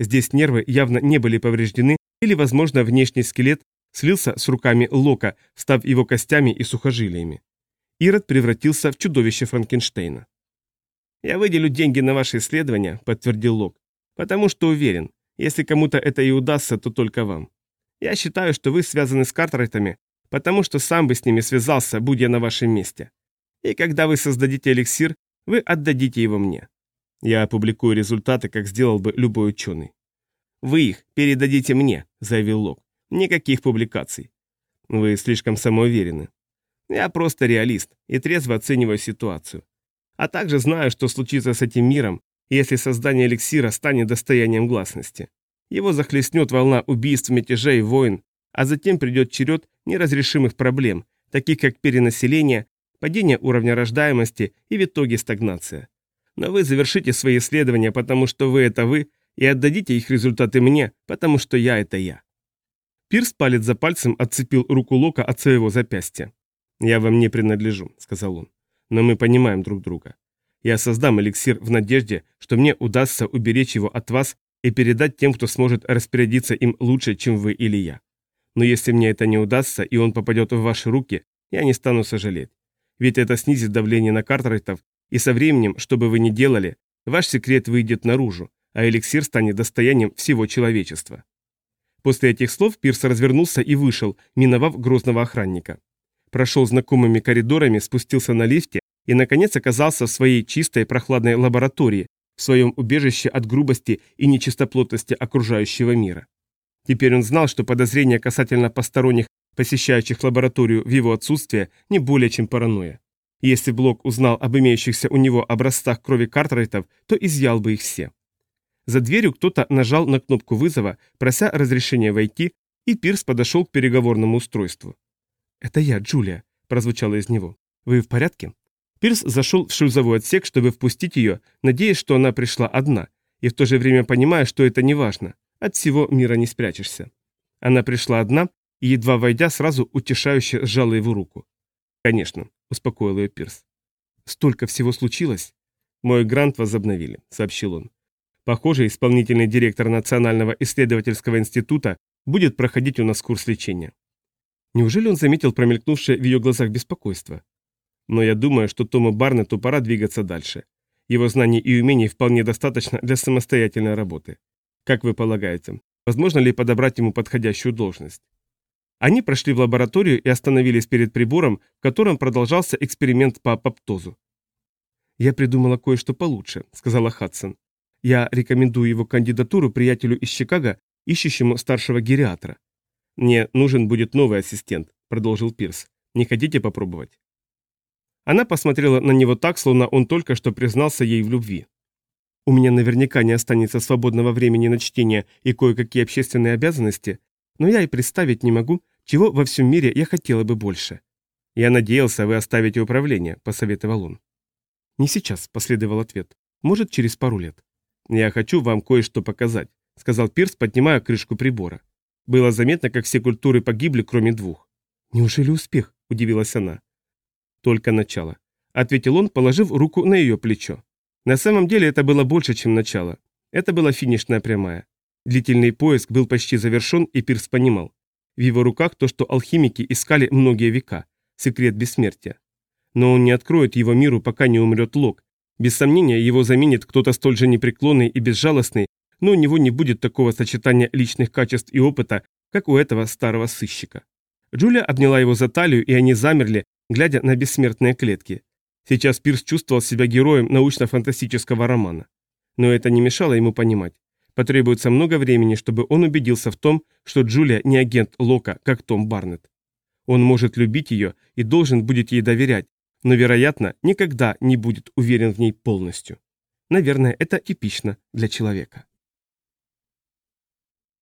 Здесь нервы явно не были повреждены, или, возможно, внешний скелет слился с руками Лока, став его костями и сухожилиями. Ирод превратился в чудовище Франкенштейна. «Я выделю деньги на ваши исследования», — подтвердил Лок, «потому что уверен, если кому-то это и удастся, то только вам. Я считаю, что вы связаны с Картрайтами, потому что сам бы с ними связался, будь я на вашем месте. И когда вы создадите эликсир, вы отдадите его мне. Я опубликую результаты, как сделал бы любой ученый. Вы их передадите мне, заявил Лок. Никаких публикаций. Вы слишком самоуверены. Я просто реалист и трезво оцениваю ситуацию. А также знаю, что случится с этим миром, если создание эликсира станет достоянием гласности. Его захлестнет волна убийств, мятежей, войн, а затем придет черед неразрешимых проблем, таких как перенаселение, падение уровня рождаемости и в итоге стагнация. Но вы завершите свои исследования, потому что вы – это вы, и отдадите их результаты мне, потому что я – это я. Пирс палец за пальцем отцепил руку Лока от своего запястья. «Я вам не принадлежу», – сказал он. «Но мы понимаем друг друга. Я создам эликсир в надежде, что мне удастся уберечь его от вас и передать тем, кто сможет распорядиться им лучше, чем вы или я. Но если мне это не удастся, и он попадет в ваши руки, я не стану сожалеть. Ведь это снизит давление на Картрайтов, и со временем, что бы вы ни делали, ваш секрет выйдет наружу, а эликсир станет достоянием всего человечества. После этих слов Пирс развернулся и вышел, миновав грозного охранника. Прошел знакомыми коридорами, спустился на лифте и, наконец, оказался в своей чистой прохладной лаборатории, в своем убежище от грубости и нечистоплотности окружающего мира. Теперь он знал, что подозрения касательно посторонних посещающих лабораторию в его отсутствие, не более чем паранойя. Если Блок узнал об имеющихся у него образцах крови Картрайтов, то изъял бы их все. За дверью кто-то нажал на кнопку вызова, прося разрешения войти, и Пирс подошел к переговорному устройству. «Это я, Джулия», – прозвучало из него. «Вы в порядке?» Пирс зашел в шлюзовой отсек, чтобы впустить ее, надеясь, что она пришла одна, и в то же время понимая, что это не важно. От всего мира не спрячешься. Она пришла одна, и, едва войдя, сразу утешающе сжала его руку. «Конечно», — успокоил ее Пирс. «Столько всего случилось?» «Мой грант возобновили», — сообщил он. «Похоже, исполнительный директор Национального исследовательского института будет проходить у нас курс лечения». Неужели он заметил промелькнувшее в ее глазах беспокойство? Но я думаю, что Тому Барнету пора двигаться дальше. Его знаний и умений вполне достаточно для самостоятельной работы. Как вы полагаете, возможно ли подобрать ему подходящую должность. Они прошли в лабораторию и остановились перед прибором, в котором продолжался эксперимент по апоптозу. «Я придумала кое-что получше», — сказала Хадсон. «Я рекомендую его кандидатуру приятелю из Чикаго, ищущему старшего гериатра». «Мне нужен будет новый ассистент», — продолжил Пирс. «Не хотите попробовать?» Она посмотрела на него так, словно он только что признался ей в любви. «У меня наверняка не останется свободного времени на чтение и кое-какие общественные обязанности, но я и представить не могу, чего во всем мире я хотела бы больше». «Я надеялся, вы оставите управление», — посоветовал он. «Не сейчас», — последовал ответ. «Может, через пару лет». «Я хочу вам кое-что показать», — сказал Пирс, поднимая крышку прибора. Было заметно, как все культуры погибли, кроме двух. «Неужели успех?» – удивилась она. «Только начало», – ответил он, положив руку на ее плечо. На самом деле это было больше, чем начало. Это была финишная прямая. Длительный поиск был почти завершен, и Пирс понимал. В его руках то, что алхимики искали многие века – секрет бессмертия. Но он не откроет его миру, пока не умрет Лок. Без сомнения, его заменит кто-то столь же непреклонный и безжалостный, но у него не будет такого сочетания личных качеств и опыта, как у этого старого сыщика. Джулия обняла его за талию, и они замерли, глядя на бессмертные клетки. Сейчас Пирс чувствовал себя героем научно-фантастического романа. Но это не мешало ему понимать. Потребуется много времени, чтобы он убедился в том, что Джулия не агент Лока, как Том Барнетт. Он может любить ее и должен будет ей доверять, но, вероятно, никогда не будет уверен в ней полностью. Наверное, это типично для человека.